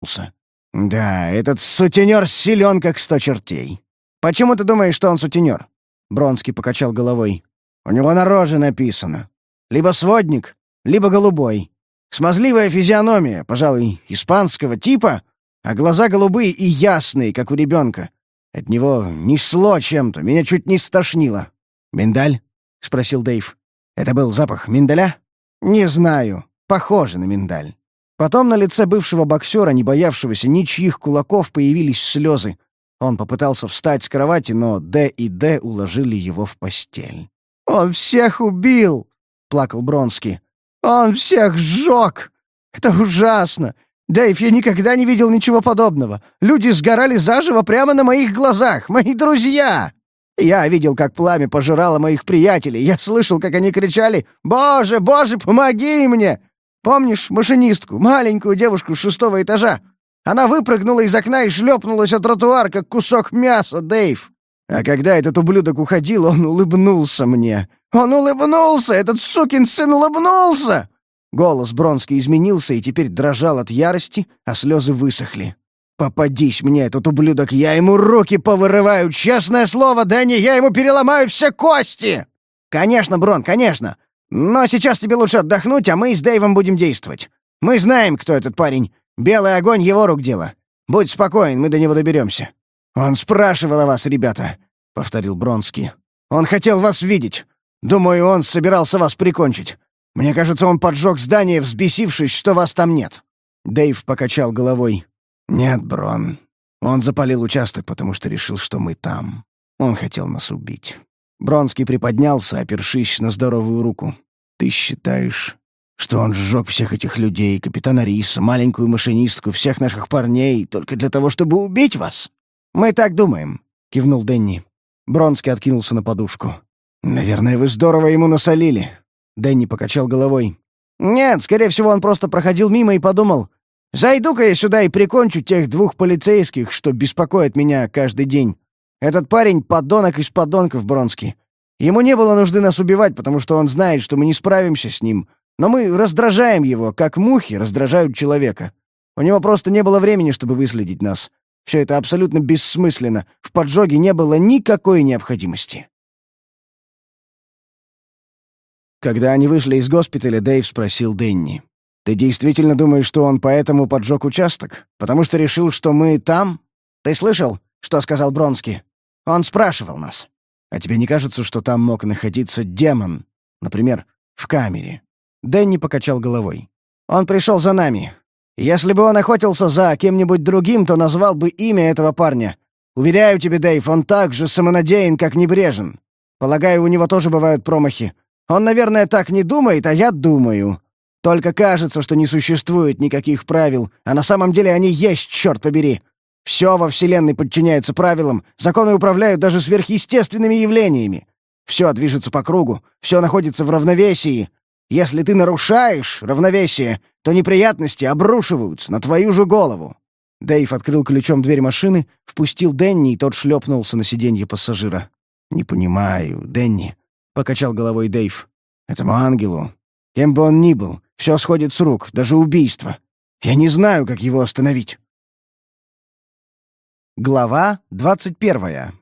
усмехнулся. «Да, этот сутенер силен, как сто чертей. Почему ты думаешь, что он сутенер?» Бронский покачал головой. «У него на роже написано. Либо сводник, либо голубой. Смазливая физиономия, пожалуй, испанского типа, а глаза голубые и ясные, как у ребенка. От него несло чем-то, меня чуть не стошнило. «Миндаль?» — спросил Дэйв. «Это был запах миндаля?» «Не знаю. Похоже на миндаль». Потом на лице бывшего боксера, не боявшегося ничьих кулаков, появились слезы. Он попытался встать с кровати, но Д и Д уложили его в постель. «Он всех убил!» — плакал Бронский. «Он всех сжег! Это ужасно! Дэйв, я никогда не видел ничего подобного. Люди сгорали заживо прямо на моих глазах, мои друзья!» Я видел, как пламя пожирало моих приятелей. Я слышал, как они кричали «Боже, боже, помоги мне!» Помнишь машинистку, маленькую девушку с шестого этажа? Она выпрыгнула из окна и шлепнулась о тротуар, как кусок мяса, Дэйв. А когда этот ублюдок уходил, он улыбнулся мне. Он улыбнулся! Этот сукин сын улыбнулся! Голос Бронский изменился и теперь дрожал от ярости, а слезы высохли. «Попадись мне, этот ублюдок, я ему руки повырываю! Честное слово, Дэнни, я ему переломаю все кости!» «Конечно, Брон, конечно! Но сейчас тебе лучше отдохнуть, а мы с Дэйвом будем действовать. Мы знаем, кто этот парень. Белый огонь — его рук дело. Будь спокоен, мы до него доберемся». «Он спрашивал о вас, ребята», — повторил Бронский. «Он хотел вас видеть. Думаю, он собирался вас прикончить. Мне кажется, он поджег здание, взбесившись, что вас там нет». Дэйв покачал головой. «Нет, Брон. Он запалил участок, потому что решил, что мы там. Он хотел нас убить». Бронский приподнялся, опершись на здоровую руку. «Ты считаешь, что он сжег всех этих людей, капитана Риса, маленькую машинистку, всех наших парней, только для того, чтобы убить вас?» «Мы так думаем», — кивнул Дэнни. Бронский откинулся на подушку. «Наверное, вы здорово ему насолили. Дэнни покачал головой. «Нет, скорее всего, он просто проходил мимо и подумал, зайду-ка я сюда и прикончу тех двух полицейских, что беспокоят меня каждый день. Этот парень — подонок из подонков, Бронский. Ему не было нужды нас убивать, потому что он знает, что мы не справимся с ним. Но мы раздражаем его, как мухи раздражают человека. У него просто не было времени, чтобы выследить нас. Все это абсолютно бессмысленно. В поджоге не было никакой необходимости. Когда они вышли из госпиталя, Дэйв спросил Дэнни. «Ты действительно думаешь, что он поэтому поджег участок? Потому что решил, что мы там? Ты слышал, что сказал Бронски? Он спрашивал нас. А тебе не кажется, что там мог находиться демон? Например, в камере?» Дэнни покачал головой. «Он пришел за нами. Если бы он охотился за кем-нибудь другим, то назвал бы имя этого парня. Уверяю тебе, Дэйв, он так же самонадеян, как небрежен. Полагаю, у него тоже бывают промахи. Он, наверное, так не думает, а я думаю. Только кажется, что не существует никаких правил, а на самом деле они есть, черт побери. Все во Вселенной подчиняется правилам, законы управляют даже сверхъестественными явлениями. Все движется по кругу, все находится в равновесии. Если ты нарушаешь равновесие, то неприятности обрушиваются на твою же голову. Дэйв открыл ключом дверь машины, впустил Дэнни, и тот шлепнулся на сиденье пассажира. «Не понимаю, Дэнни покачал головой Дэйв. «Этому ангелу, кем бы он ни был, все сходит с рук, даже убийство. Я не знаю, как его остановить». Глава двадцать первая.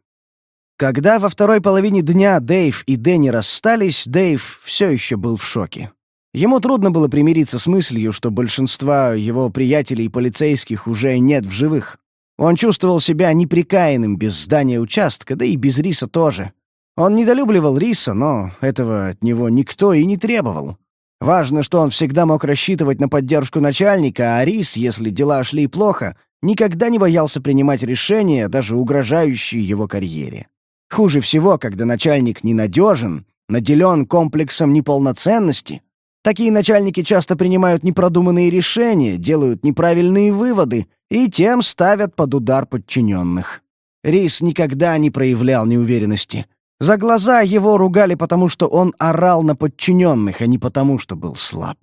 Когда во второй половине дня Дэйв и Дэнни расстались, Дэйв все еще был в шоке. Ему трудно было примириться с мыслью, что большинства его приятелей и полицейских уже нет в живых. Он чувствовал себя неприкаянным без здания участка, да и без риса тоже. Он недолюбливал Риса, но этого от него никто и не требовал. Важно, что он всегда мог рассчитывать на поддержку начальника, а Рис, если дела шли плохо, никогда не боялся принимать решения, даже угрожающие его карьере. Хуже всего, когда начальник ненадежен, наделен комплексом неполноценности. Такие начальники часто принимают непродуманные решения, делают неправильные выводы и тем ставят под удар подчиненных. Рис никогда не проявлял неуверенности — за глаза его ругали, потому что он орал на подчиненных, а не потому, что был слаб.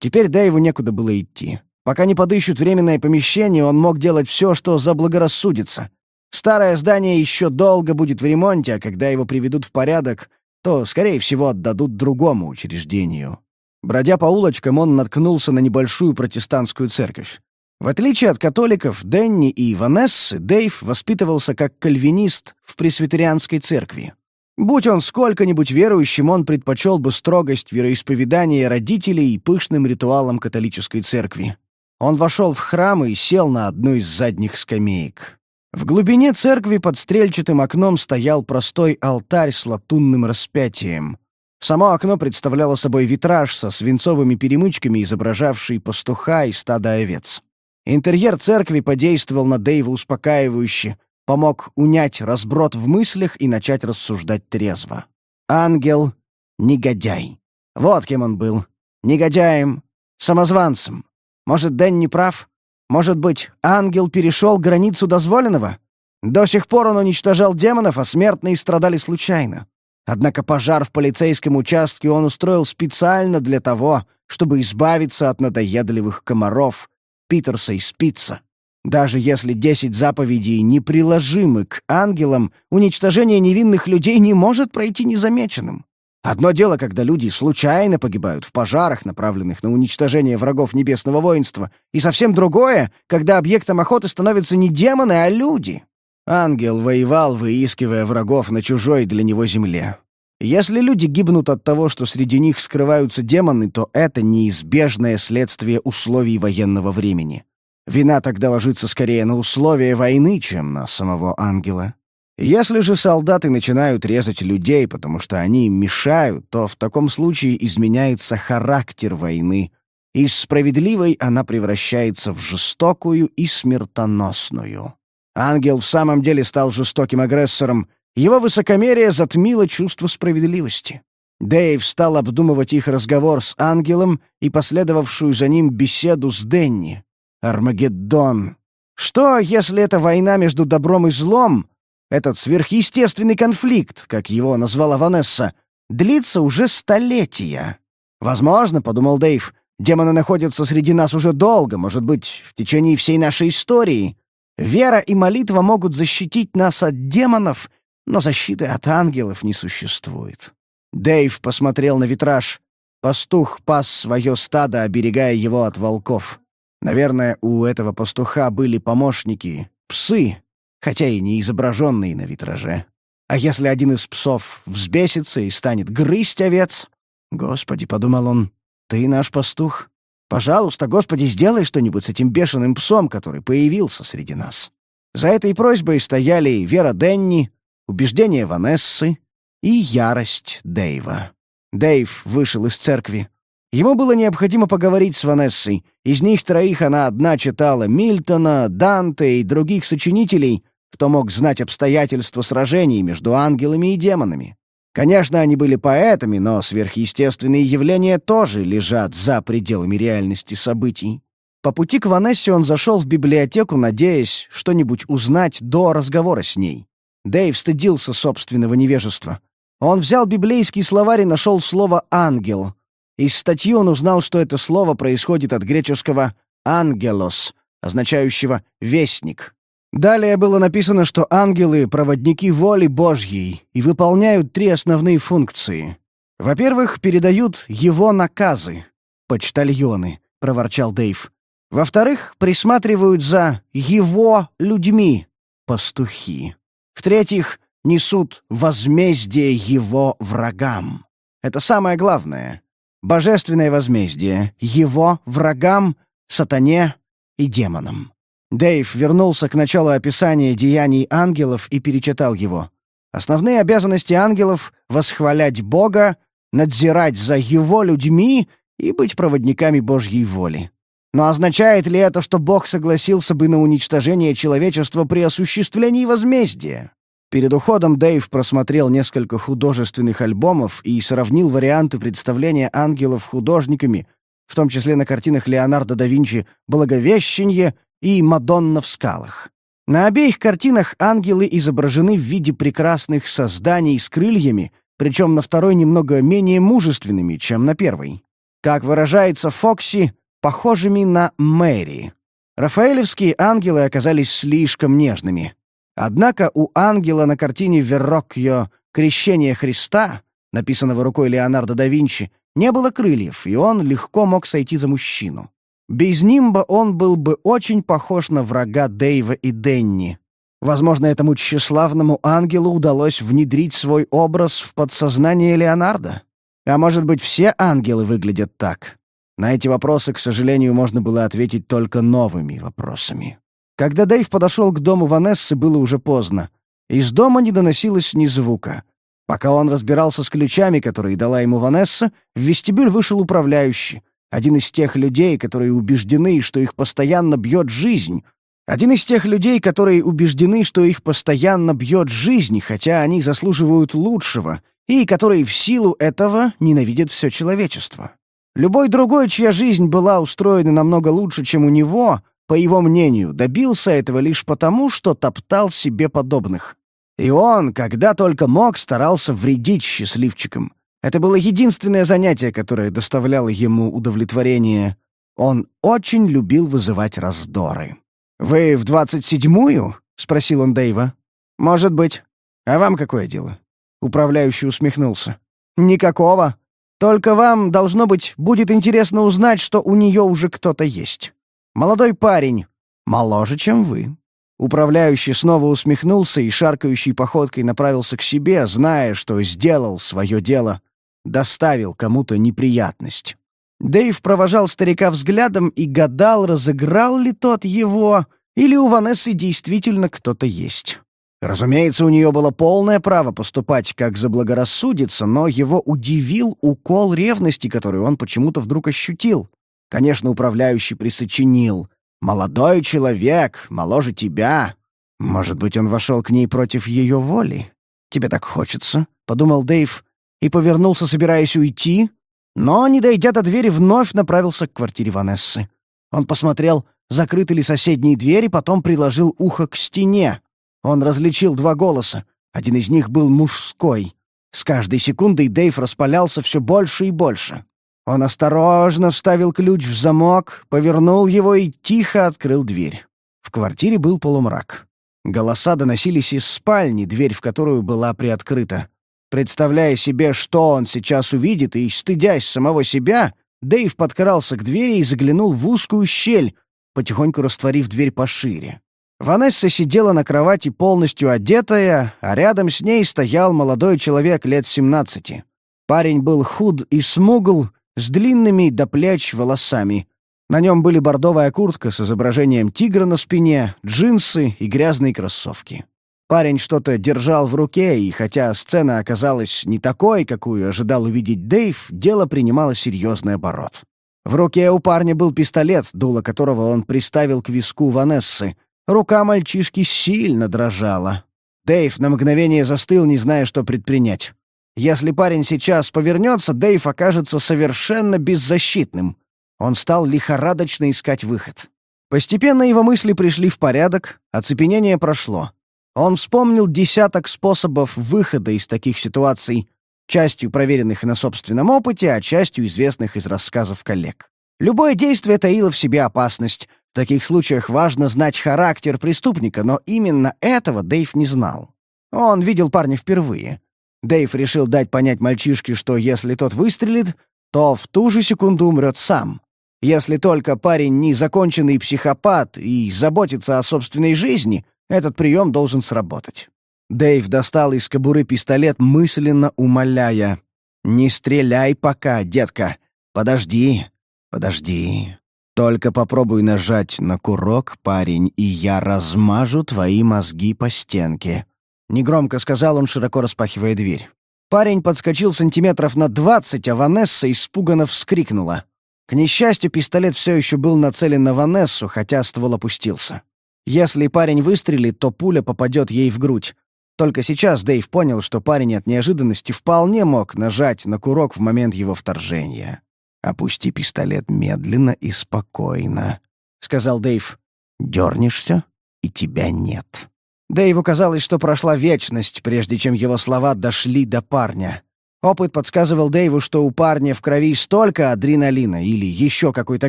Теперь Дэйву некуда было идти. Пока не подыщут временное помещение, он мог делать все, что заблагорассудится. Старое здание еще долго будет в ремонте, а когда его приведут в порядок, то, скорее всего, отдадут другому учреждению. Бродя по улочкам, он наткнулся на небольшую протестантскую церковь. В отличие от католиков Денни и Ванессы, Дэйв воспитывался как кальвинист в пресвитерианской церкви. Будь он сколько-нибудь верующим, он предпочел бы строгость вероисповедания родителей и пышным ритуалам католической церкви. Он вошел в храм и сел на одну из задних скамеек. В глубине церкви под стрельчатым окном стоял простой алтарь с латунным распятием. Само окно представляло собой витраж со свинцовыми перемычками, изображавший пастуха и стадо овец. Интерьер церкви подействовал на Дэйва успокаивающе, помог унять разброд в мыслях и начать рассуждать трезво. Ангел — негодяй. Вот кем он был. Негодяем, самозванцем. Может, Дэн не прав? Может быть, ангел перешел границу дозволенного? До сих пор он уничтожал демонов, а смертные страдали случайно. Однако пожар в полицейском участке он устроил специально для того, чтобы избавиться от надоедливых комаров, Питерса и Спица. Даже если десять заповедей неприложимы к ангелам, уничтожение невинных людей не может пройти незамеченным. Одно дело, когда люди случайно погибают в пожарах, направленных на уничтожение врагов небесного воинства, и совсем другое, когда объектом охоты становятся не демоны, а люди. Ангел воевал, выискивая врагов на чужой для него земле. Если люди гибнут от того, что среди них скрываются демоны, то это неизбежное следствие условий военного времени. Вина тогда ложится скорее на условия войны, чем на самого ангела. Если же солдаты начинают резать людей, потому что они им мешают, то в таком случае изменяется характер войны. Из справедливой она превращается в жестокую и смертоносную. Ангел в самом деле стал жестоким агрессором. Его высокомерие затмило чувство справедливости. Дэйв стал обдумывать их разговор с ангелом и последовавшую за ним беседу с Денни. Армагеддон. Что, если это война между добром и злом, этот сверхъестественный конфликт, как его назвала Ванесса, длится уже столетия? Возможно, — подумал Дэйв, — демоны находятся среди нас уже долго, может быть, в течение всей нашей истории. Вера и молитва могут защитить нас от демонов, но защиты от ангелов не существует. Дэйв посмотрел на витраж. Пастух пас свое стадо, оберегая его от волков. Наверное, у этого пастуха были помощники, псы, хотя и не изображенные на витраже. А если один из псов взбесится и станет грызть овец? Господи, — подумал он, — ты наш пастух. Пожалуйста, Господи, сделай что-нибудь с этим бешеным псом, который появился среди нас. За этой просьбой стояли вера Денни, убеждение Ванессы и ярость Дэйва. Дэйв вышел из церкви. Ему было необходимо поговорить с Ванессой. Из них троих она одна читала Мильтона, Данте и других сочинителей, кто мог знать обстоятельства сражений между ангелами и демонами. Конечно, они были поэтами, но сверхъестественные явления тоже лежат за пределами реальности событий. По пути к Ванессе он зашел в библиотеку, надеясь что-нибудь узнать до разговора с ней. Дэйв стыдился собственного невежества. Он взял библейский словарь и нашел слово «ангел», из статьи он узнал, что это слово происходит от греческого «ангелос», означающего «вестник». Далее было написано, что ангелы — проводники воли Божьей и выполняют три основные функции. Во-первых, передают его наказы. «Почтальоны», — проворчал Дэйв. Во-вторых, присматривают за его людьми. Пастухи. В-третьих, несут возмездие его врагам. Это самое главное божественное возмездие его врагам, сатане и демонам. Дэйв вернулся к началу описания деяний ангелов и перечитал его. Основные обязанности ангелов — восхвалять Бога, надзирать за его людьми и быть проводниками Божьей воли. Но означает ли это, что Бог согласился бы на уничтожение человечества при осуществлении возмездия? Перед уходом Дэйв просмотрел несколько художественных альбомов и сравнил варианты представления ангелов художниками, в том числе на картинах Леонардо да Винчи «Благовещенье» и «Мадонна в скалах». На обеих картинах ангелы изображены в виде прекрасных созданий с крыльями, причем на второй немного менее мужественными, чем на первой. Как выражается Фокси, похожими на Мэри. Рафаэлевские ангелы оказались слишком нежными. Однако у ангела на картине Верроккьо «Крещение Христа», написанного рукой Леонардо да Винчи, не было крыльев, и он легко мог сойти за мужчину. Без нимба он был бы очень похож на врага Дэйва и Денни. Возможно, этому тщеславному ангелу удалось внедрить свой образ в подсознание Леонардо. А может быть, все ангелы выглядят так? На эти вопросы, к сожалению, можно было ответить только новыми вопросами. Когда Дэйв подошел к дому Ванессы, было уже поздно. Из дома не доносилось ни звука. Пока он разбирался с ключами, которые дала ему Ванесса, в вестибюль вышел управляющий. Один из тех людей, которые убеждены, что их постоянно бьет жизнь. Один из тех людей, которые убеждены, что их постоянно бьет жизнь, хотя они заслуживают лучшего, и которые в силу этого ненавидят все человечество. Любой другой, чья жизнь была устроена намного лучше, чем у него, по его мнению, добился этого лишь потому, что топтал себе подобных. И он, когда только мог, старался вредить счастливчикам. Это было единственное занятие, которое доставляло ему удовлетворение. Он очень любил вызывать раздоры. «Вы в двадцать седьмую?» — спросил он Дэйва. «Может быть. А вам какое дело?» Управляющий усмехнулся. «Никакого. Только вам, должно быть, будет интересно узнать, что у нее уже кто-то есть. Молодой парень, моложе, чем вы». Управляющий снова усмехнулся и шаркающей походкой направился к себе, зная, что сделал свое дело, доставил кому-то неприятность. Дэйв провожал старика взглядом и гадал, разыграл ли тот его, или у Ванессы действительно кто-то есть. Разумеется, у нее было полное право поступать, как заблагорассудится, но его удивил укол ревности, который он почему-то вдруг ощутил. Конечно, управляющий присочинил. «Молодой человек, моложе тебя». Может быть, он вошел к ней против ее воли? «Тебе так хочется», — подумал Дэйв, и повернулся, собираясь уйти, но, не дойдя до двери, вновь направился к квартире Ванессы. Он посмотрел, закрыты ли соседние двери, потом приложил ухо к стене. Он различил два голоса. Один из них был мужской. С каждой секундой Дэйв распалялся все больше и больше. Он осторожно вставил ключ в замок, повернул его и тихо открыл дверь. В квартире был полумрак. Голоса доносились из спальни, дверь в которую была приоткрыта. Представляя себе, что он сейчас увидит, и стыдясь самого себя, Дэйв подкрался к двери и заглянул в узкую щель, потихоньку растворив дверь пошире. Ванесса сидела на кровати полностью одетая, а рядом с ней стоял молодой человек лет семнадцати. Парень был худ и смугл, с длинными до плеч волосами. На нем были бордовая куртка с изображением тигра на спине, джинсы и грязные кроссовки. Парень что-то держал в руке, и хотя сцена оказалась не такой, какую ожидал увидеть Дэйв, дело принимало серьезный оборот. В руке у парня был пистолет, дуло которого он приставил к виску Ванессы. Рука мальчишки сильно дрожала. Дэйв на мгновение застыл, не зная, что предпринять. Если парень сейчас повернется, Дэйв окажется совершенно беззащитным. Он стал лихорадочно искать выход. Постепенно его мысли пришли в порядок, оцепенение прошло. Он вспомнил десяток способов выхода из таких ситуаций, частью проверенных на собственном опыте, а частью известных из рассказов коллег. Любое действие таило в себе опасность, в таких случаях важно знать характер преступника, но именно этого Дэйв не знал. Он видел парня впервые. Дэйв решил дать понять мальчишке, что если тот выстрелит, то в ту же секунду умрет сам. Если только парень не законченный психопат и заботится о собственной жизни, этот прием должен сработать. Дэйв достал из кобуры пистолет, мысленно умоляя. «Не стреляй пока, детка. Подожди, подожди. Только попробуй нажать на курок, парень, и я размажу твои мозги по стенке». Негромко сказал он, широко распахивая дверь. Парень подскочил сантиметров на двадцать, а Ванесса испуганно вскрикнула. К несчастью, пистолет все еще был нацелен на Ванессу, хотя ствол опустился. Если парень выстрелит, то пуля попадет ей в грудь. Только сейчас Дэйв понял, что парень от неожиданности вполне мог нажать на курок в момент его вторжения. «Опусти пистолет медленно и спокойно», — сказал Дэйв. «Дернешься, и тебя нет». Дэйву казалось, что прошла вечность, прежде чем его слова дошли до парня. Опыт подсказывал Дэйву, что у парня в крови столько адреналина или еще какой-то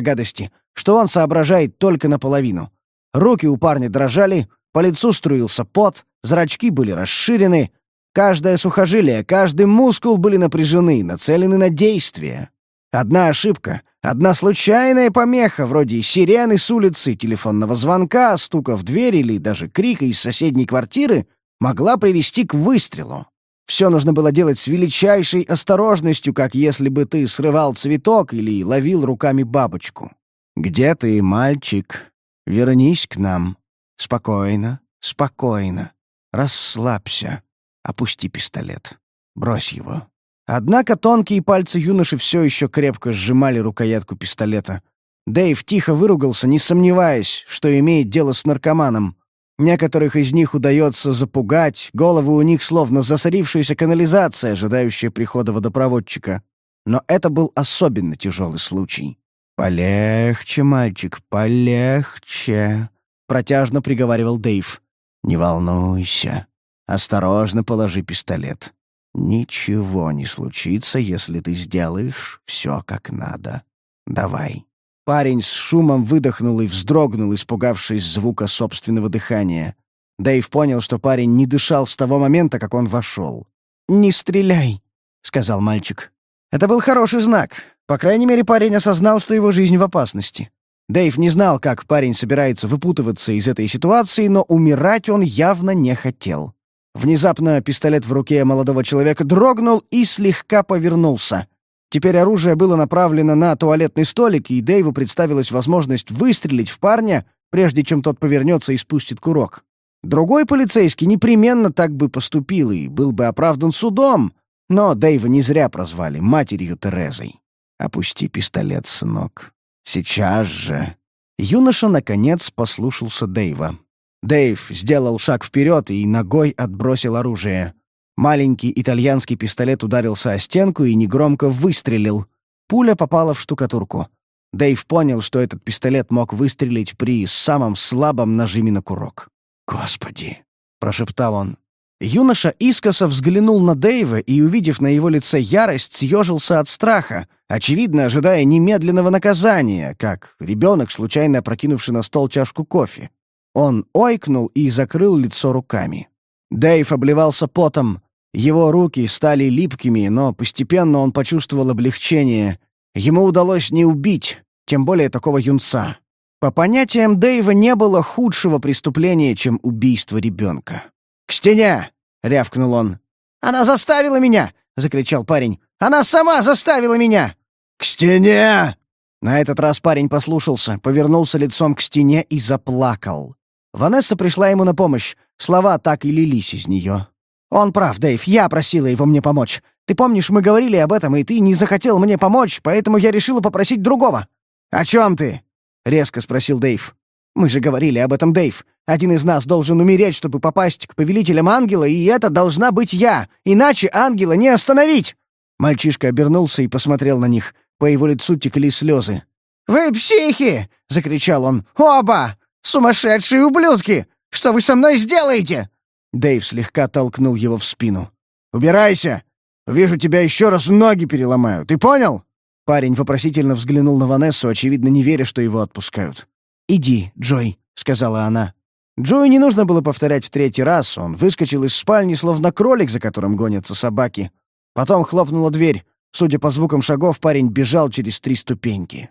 гадости, что он соображает только наполовину. Руки у парня дрожали, по лицу струился пот, зрачки были расширены, каждое сухожилие, каждый мускул были напряжены, нацелены на действие. Одна ошибка, Одна случайная помеха, вроде сирены с улицы, телефонного звонка, стука в дверь или даже крика из соседней квартиры, могла привести к выстрелу. Все нужно было делать с величайшей осторожностью, как если бы ты срывал цветок или ловил руками бабочку. «Где ты, мальчик? Вернись к нам. Спокойно, спокойно. Расслабься. Опусти пистолет. Брось его». Однако тонкие пальцы юноши все еще крепко сжимали рукоятку пистолета. Дэйв тихо выругался, не сомневаясь, что имеет дело с наркоманом. Некоторых из них удается запугать, головы у них словно засорившаяся канализация, ожидающая прихода водопроводчика. Но это был особенно тяжелый случай. «Полегче, мальчик, полегче», — протяжно приговаривал Дэйв. «Не волнуйся. Осторожно положи пистолет. Ничего не случится, если ты сделаешь все как надо. Давай». Парень с шумом выдохнул и вздрогнул, испугавшись звука собственного дыхания. Дэйв понял, что парень не дышал с того момента, как он вошел. «Не стреляй», — сказал мальчик. Это был хороший знак. По крайней мере, парень осознал, что его жизнь в опасности. Дэйв не знал, как парень собирается выпутываться из этой ситуации, но умирать он явно не хотел. Внезапно пистолет в руке молодого человека дрогнул и слегка повернулся. Теперь оружие было направлено на туалетный столик, и Дэйву представилась возможность выстрелить в парня, прежде чем тот повернется и спустит курок. Другой полицейский непременно так бы поступил и был бы оправдан судом, но Дэйва не зря прозвали матерью Терезой. «Опусти пистолет, сынок. Сейчас же». Юноша, наконец, послушался Дэйва. Дэйв сделал шаг вперед и ногой отбросил оружие. Маленький итальянский пистолет ударился о стенку и негромко выстрелил. Пуля попала в штукатурку. Дэйв понял, что этот пистолет мог выстрелить при самом слабом нажиме на курок. «Господи!» — прошептал он. Юноша искоса взглянул на Дэйва и, увидев на его лице ярость, съежился от страха, очевидно, ожидая немедленного наказания, как ребенок, случайно опрокинувший на стол чашку кофе. Он ойкнул и закрыл лицо руками. Дэйв обливался потом, его руки стали липкими, но постепенно он почувствовал облегчение. Ему удалось не убить, тем более такого юнца. По понятиям Дэйва не было худшего преступления, чем убийство ребенка. «К стене!» — рявкнул он. «Она заставила меня!» — закричал парень. «Она сама заставила меня!» «К стене!» На этот раз парень послушался, повернулся лицом к стене и заплакал. Ванесса пришла ему на помощь. Слова так и лились из нее. «Он прав, Дэйв, я просила его мне помочь. Ты помнишь, мы говорили об этом, и ты не захотел мне помочь, поэтому я решила попросить другого». «О чем ты?» — резко спросил Дэйв. «Мы же говорили об этом, Дэйв. Один из нас должен умереть, чтобы попасть к повелителям ангела, и это должна быть я. Иначе ангела не остановить!» Мальчишка обернулся и посмотрел на них. По его лицу текли слезы. «Вы психи!» — закричал он. «Оба! Сумасшедшие ублюдки! Что вы со мной сделаете?» Дэйв слегка толкнул его в спину. «Убирайся! Вижу, тебя еще раз ноги переломаю. Ты понял?» Парень вопросительно взглянул на Ванессу, очевидно, не веря, что его отпускают. «Иди, Джой», — сказала она. Джою не нужно было повторять в третий раз. Он выскочил из спальни, словно кролик, за которым гонятся собаки. Потом хлопнула дверь. Судя по звукам шагов, парень бежал через три ступеньки.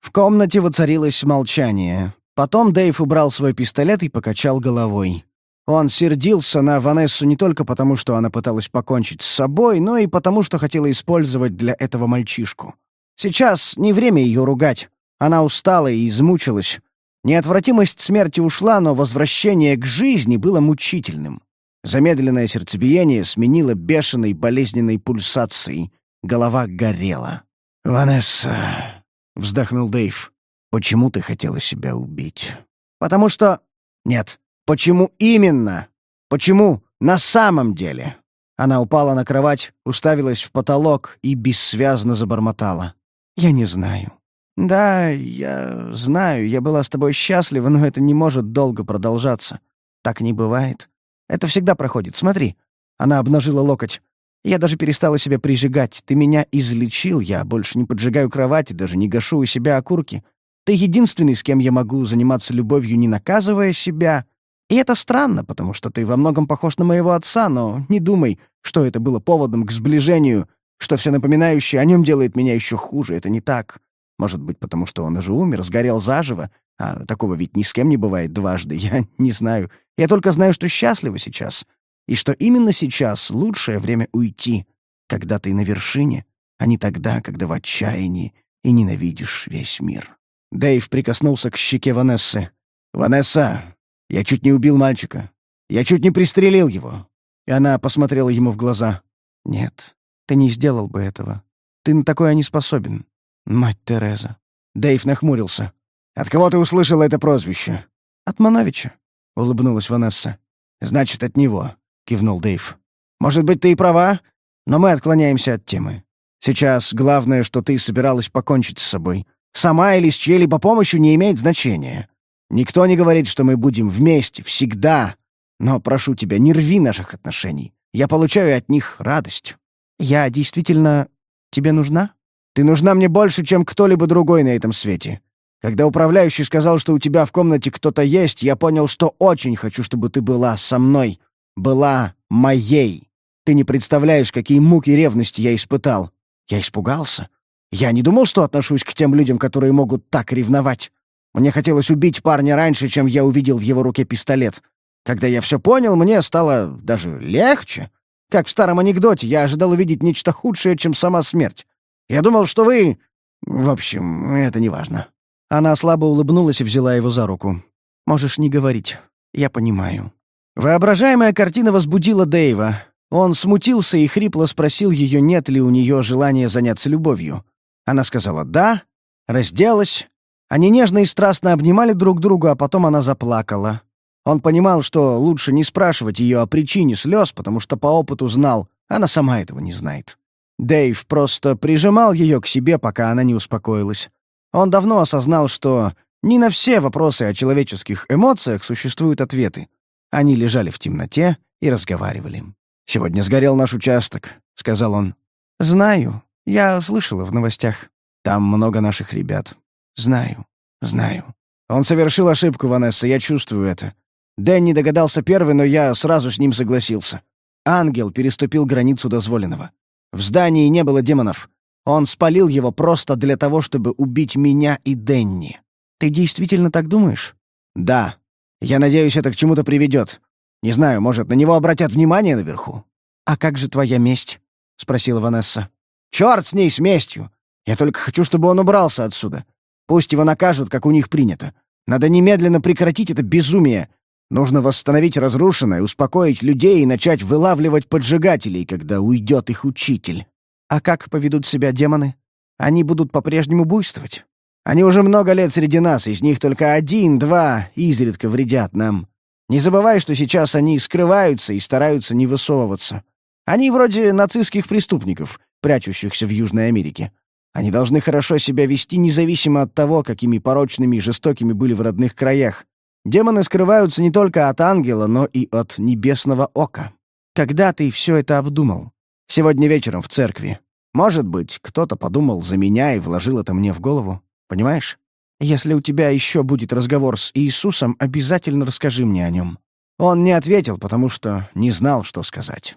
В комнате воцарилось молчание. Потом Дэйв убрал свой пистолет и покачал головой. Он сердился на Ванессу не только потому, что она пыталась покончить с собой, но и потому, что хотела использовать для этого мальчишку. Сейчас не время ее ругать. Она устала и измучилась. Неотвратимость смерти ушла, но возвращение к жизни было мучительным. Замедленное сердцебиение сменило бешеной болезненной пульсацией. Голова горела. «Ванесса», — вздохнул Дэйв. Почему ты хотела себя убить? Потому что... Нет. Почему именно? Почему на самом деле? Она упала на кровать, уставилась в потолок и бессвязно забормотала. Я не знаю. Да, я знаю, я была с тобой счастлива, но это не может долго продолжаться. Так не бывает. Это всегда проходит. Смотри. Она обнажила локоть. Я даже перестала себя прижигать. Ты меня излечил, я больше не поджигаю кровати, даже не гашу у себя окурки. Ты единственный, с кем я могу заниматься любовью, не наказывая себя. И это странно, потому что ты во многом похож на моего отца, но не думай, что это было поводом к сближению. Что все напоминающее о нем делает меня еще хуже. Это не так. Может быть, потому что он уже умер, сгорел заживо, а такого ведь ни с кем не бывает дважды. Я не знаю. Я только знаю, что счастлива сейчас. И что именно сейчас лучшее время уйти, когда ты на вершине, а не тогда, когда в отчаянии и ненавидишь весь мир. Дэйв прикоснулся к щеке Ванессы. «Ванесса, я чуть не убил мальчика. Я чуть не пристрелил его». И она посмотрела ему в глаза. «Нет, ты не сделал бы этого. Ты на такое не способен. Мать Тереза». Дэйв нахмурился. «От кого ты услышал это прозвище?» «От Мановича», — улыбнулась Ванесса. «Значит, от него», — кивнул Дэйв. «Может быть, ты и права, но мы отклоняемся от темы. Сейчас главное, что ты собиралась покончить с собой. Сама или с чьей-либо помощью не имеет значения. Никто не говорит, что мы будем вместе, всегда. Но прошу тебя, не рви наших отношений. Я получаю от них радость. Я действительно тебе нужна? Ты нужна мне больше, чем кто-либо другой на этом свете. Когда управляющий сказал, что у тебя в комнате кто-то есть, я понял, что очень хочу, чтобы ты была со мной. Была моей. Ты не представляешь, какие муки ревности я испытал. Я испугался. Я не думал, что отношусь к тем людям, которые могут так ревновать. Мне хотелось убить парня раньше, чем я увидел в его руке пистолет. Когда я все понял, мне стало даже легче. Как в старом анекдоте, я ожидал увидеть нечто худшее, чем сама смерть. Я думал, что вы... В общем, это не важно. Она слабо улыбнулась и взяла его за руку. «Можешь не говорить. Я понимаю». Воображаемая картина возбудила Дэйва. Он смутился и хрипло спросил ее, нет ли у нее желания заняться любовью. Она сказала «да», разделась. Они нежно и страстно обнимали друг друга, а потом она заплакала. Он понимал, что лучше не спрашивать ее о причине слез, потому что по опыту знал, она сама этого не знает. Дэйв просто прижимал ее к себе, пока она не успокоилась. Он давно осознал, что не на все вопросы о человеческих эмоциях существуют ответы. Они лежали в темноте и разговаривали. «Сегодня сгорел наш участок», — сказал он. «Знаю. Я слышала в новостях. Там много наших ребят. Знаю. Знаю. Он совершил ошибку, Ванесса, я чувствую это. Дэнни догадался первый, но я сразу с ним согласился. Ангел переступил границу дозволенного. В здании не было демонов. Он спалил его просто для того, чтобы убить меня и Дэнни. Ты действительно так думаешь? Да. Я надеюсь, это к чему-то приведет. Не знаю, может, на него обратят внимание наверху. А как же твоя месть? спросила Ванесса. Черт с ней, с местью. Я только хочу, чтобы он убрался отсюда. Пусть его накажут, как у них принято. Надо немедленно прекратить это безумие. Нужно восстановить разрушенное, успокоить людей и начать вылавливать поджигателей, когда уйдет их учитель. А как поведут себя демоны? Они будут по-прежнему буйствовать. Они уже много лет среди нас, из них только один-два изредка вредят нам. Не забывай, что сейчас они скрываются и стараются не высовываться. Они вроде нацистских преступников, прячущихся в Южной Америке. Они должны хорошо себя вести, независимо от того, какими порочными и жестокими были в родных краях. Демоны скрываются не только от ангела, но и от небесного ока. Когда ты все это обдумал? Сегодня вечером в церкви. Может быть, кто-то подумал за меня и вложил это мне в голову. Понимаешь? Если у тебя еще будет разговор с Иисусом, обязательно расскажи мне о нем». Он не ответил, потому что не знал, что сказать.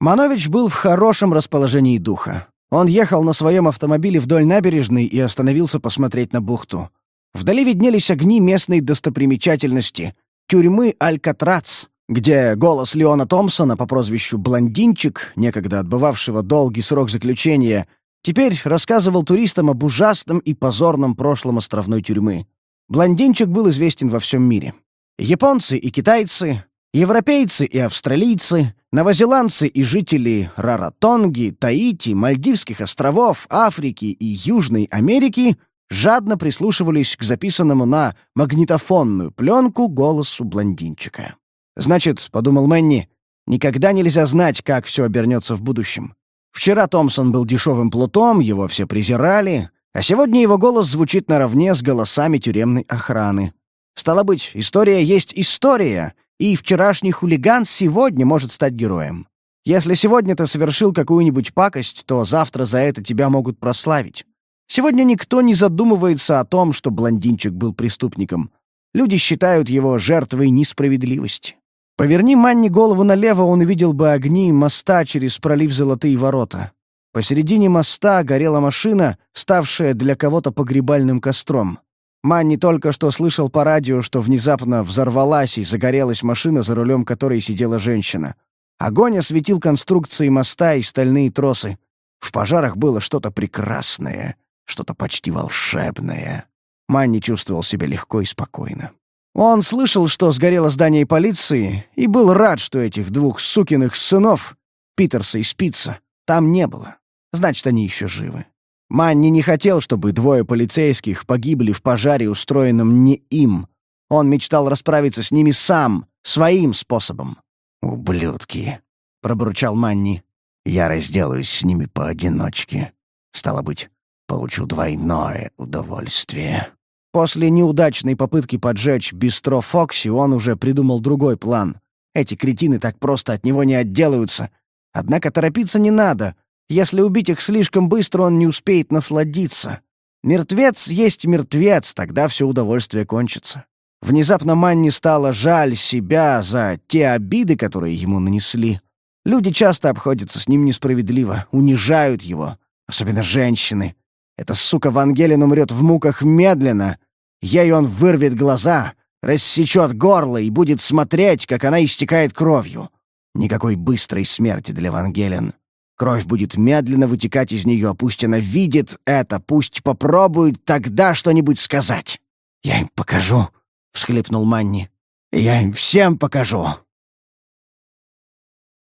Манович был в хорошем расположении духа. Он ехал на своем автомобиле вдоль набережной и остановился посмотреть на бухту. Вдали виднелись огни местной достопримечательности — тюрьмы Алькатрац, где голос Леона Томпсона по прозвищу Блондинчик, некогда отбывавшего долгий срок заключения, теперь рассказывал туристам об ужасном и позорном прошлом островной тюрьмы. Блондинчик был известен во всем мире. Японцы и китайцы, европейцы и австралийцы, новозеландцы и жители Раратонги, Таити, Мальдивских островов, Африки и Южной Америки — жадно прислушивались к записанному на магнитофонную пленку голосу блондинчика. «Значит, — подумал Мэнни, — никогда нельзя знать, как все обернется в будущем. Вчера Томпсон был дешевым плутом, его все презирали, а сегодня его голос звучит наравне с голосами тюремной охраны. Стало быть, история есть история, и вчерашний хулиган сегодня может стать героем. Если сегодня ты совершил какую-нибудь пакость, то завтра за это тебя могут прославить. Сегодня никто не задумывается о том, что блондинчик был преступником. Люди считают его жертвой несправедливости. Поверни Манни голову налево, он увидел бы огни моста через пролив Золотые ворота. Посередине моста горела машина, ставшая для кого-то погребальным костром. Манни только что слышал по радио, что внезапно взорвалась и загорелась машина, за рулем которой сидела женщина. Огонь осветил конструкции моста и стальные тросы. В пожарах было что-то прекрасное, что-то почти волшебное. Манни чувствовал себя легко и спокойно. Он слышал, что сгорело здание полиции, и был рад, что этих двух сукиных сынов, Питерса и Спица, там не было. Значит, они еще живы. Манни не хотел, чтобы двое полицейских погибли в пожаре, устроенном не им. Он мечтал расправиться с ними сам, своим способом. «Ублюдки!» — пробурчал Манни. «Я разделаюсь с ними поодиночке. Стало быть, получу двойное удовольствие». После неудачной попытки поджечь бистро Фокси он уже придумал другой план. Эти кретины так просто от него не отделаются. Однако торопиться не надо. Если убить их слишком быстро, он не успеет насладиться. Мертвец есть мертвец, тогда все удовольствие кончится. Внезапно Манни стало жаль себя за те обиды, которые ему нанесли. Люди часто обходятся с ним несправедливо, унижают его, особенно женщины. Эта сука Вангелин умрет в муках медленно. Ей он вырвет глаза, рассечет горло и будет смотреть, как она истекает кровью. Никакой быстрой смерти для Вангелин. Кровь будет медленно вытекать из нее, пусть она видит это, пусть попробует тогда что-нибудь сказать. «Я им покажу», — всхлипнул Манни. «Я им всем покажу».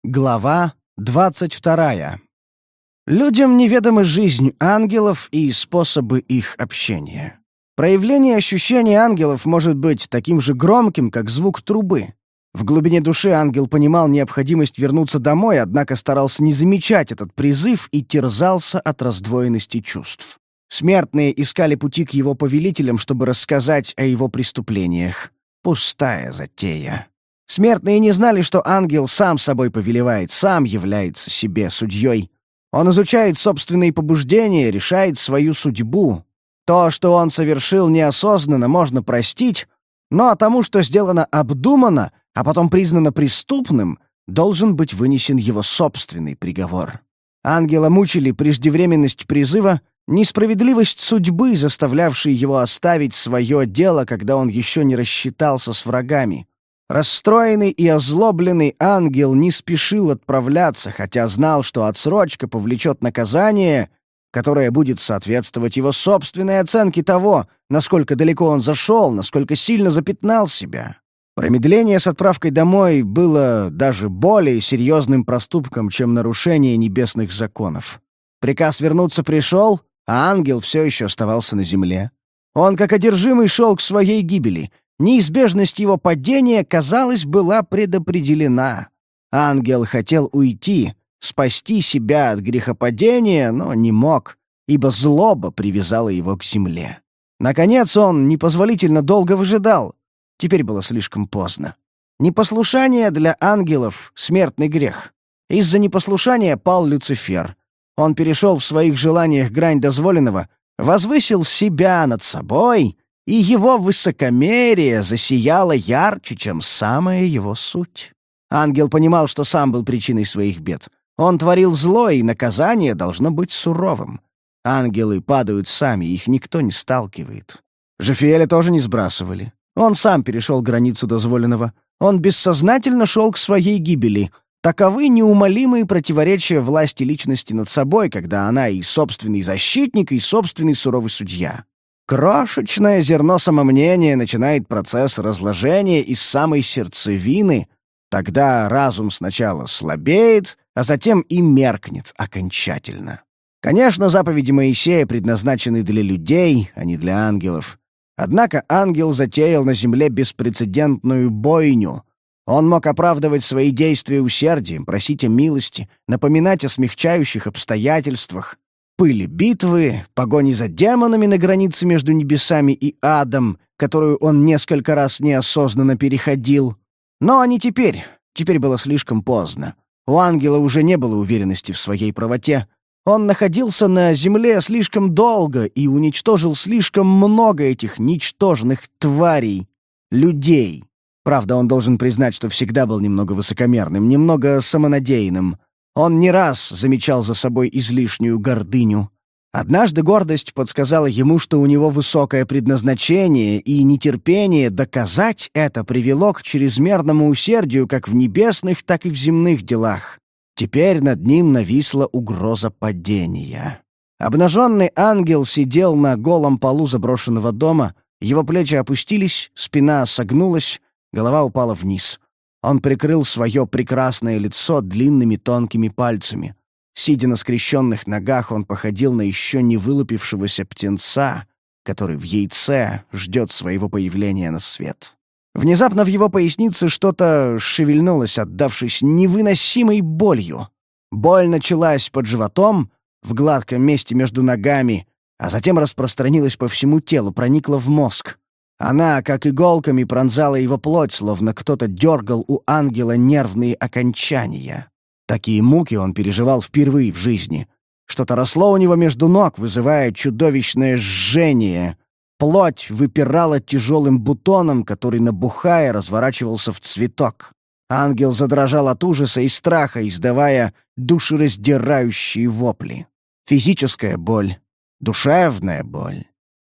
Глава двадцать вторая. Людям неведома жизнь ангелов и способы их общения. Проявление ощущений ангелов может быть таким же громким, как звук трубы. В глубине души ангел понимал необходимость вернуться домой, однако старался не замечать этот призыв и терзался от раздвоенности чувств. Смертные искали пути к его повелителям, чтобы рассказать о его преступлениях. Пустая затея. Смертные не знали, что ангел сам собой повелевает, сам является себе судьей. Он изучает собственные побуждения, решает свою судьбу. То, что он совершил неосознанно, можно простить, но тому, что сделано обдуманно, а потом признано преступным, должен быть вынесен его собственный приговор. Ангела мучили преждевременность призыва, несправедливость судьбы, заставлявшей его оставить свое дело, когда он еще не рассчитался с врагами. Расстроенный и озлобленный ангел не спешил отправляться, хотя знал, что отсрочка повлечет наказание, которое будет соответствовать его собственной оценке того, насколько далеко он зашел, насколько сильно запятнал себя. Промедление с отправкой домой было даже более серьезным проступком, чем нарушение небесных законов. Приказ вернуться пришел, а ангел все еще оставался на земле. Он, как одержимый, шел к своей гибели — Неизбежность его падения, казалось, была предопределена. Ангел хотел уйти, спасти себя от грехопадения, но не мог, ибо злоба привязала его к земле. Наконец он непозволительно долго выжидал. Теперь было слишком поздно. Непослушание для ангелов — смертный грех. Из-за непослушания пал Люцифер. Он перешел в своих желаниях грань дозволенного, возвысил себя над собой и его высокомерие засияло ярче, чем самая его суть. Ангел понимал, что сам был причиной своих бед. Он творил зло, и наказание должно быть суровым. Ангелы падают сами, их никто не сталкивает. Жефиэля тоже не сбрасывали. Он сам перешел границу дозволенного. Он бессознательно шел к своей гибели. Таковы неумолимые противоречия власти личности над собой, когда она и собственный защитник, и собственный суровый судья. Крошечное зерно самомнения начинает процесс разложения из самой сердцевины, тогда разум сначала слабеет, а затем и меркнет окончательно. Конечно, заповеди Моисея предназначены для людей, а не для ангелов. Однако ангел затеял на земле беспрецедентную бойню. Он мог оправдывать свои действия усердием, просить о милости, напоминать о смягчающих обстоятельствах, пыли битвы, погони за демонами на границе между небесами и адом, которую он несколько раз неосознанно переходил. Но не теперь. Теперь было слишком поздно. У ангела уже не было уверенности в своей правоте. Он находился на земле слишком долго и уничтожил слишком много этих ничтожных тварей, людей. Правда, он должен признать, что всегда был немного высокомерным, немного самонадеянным. Он не раз замечал за собой излишнюю гордыню. Однажды гордость подсказала ему, что у него высокое предназначение, и нетерпение доказать это привело к чрезмерному усердию как в небесных, так и в земных делах. Теперь над ним нависла угроза падения. Обнаженный ангел сидел на голом полу заброшенного дома, его плечи опустились, спина согнулась, голова упала вниз. Он прикрыл свое прекрасное лицо длинными тонкими пальцами — Сидя на скрещенных ногах, он походил на еще не вылупившегося птенца, который в яйце ждет своего появления на свет. Внезапно в его пояснице что-то шевельнулось, отдавшись невыносимой болью. Боль началась под животом, в гладком месте между ногами, а затем распространилась по всему телу, проникла в мозг. Она, как иголками, пронзала его плоть, словно кто-то дергал у ангела нервные окончания. Такие муки он переживал впервые в жизни. Что-то росло у него между ног, вызывая чудовищное жжение. Плоть выпирала тяжелым бутоном, который, набухая, разворачивался в цветок. Ангел задрожал от ужаса и страха, издавая душераздирающие вопли. Физическая боль, душевная боль.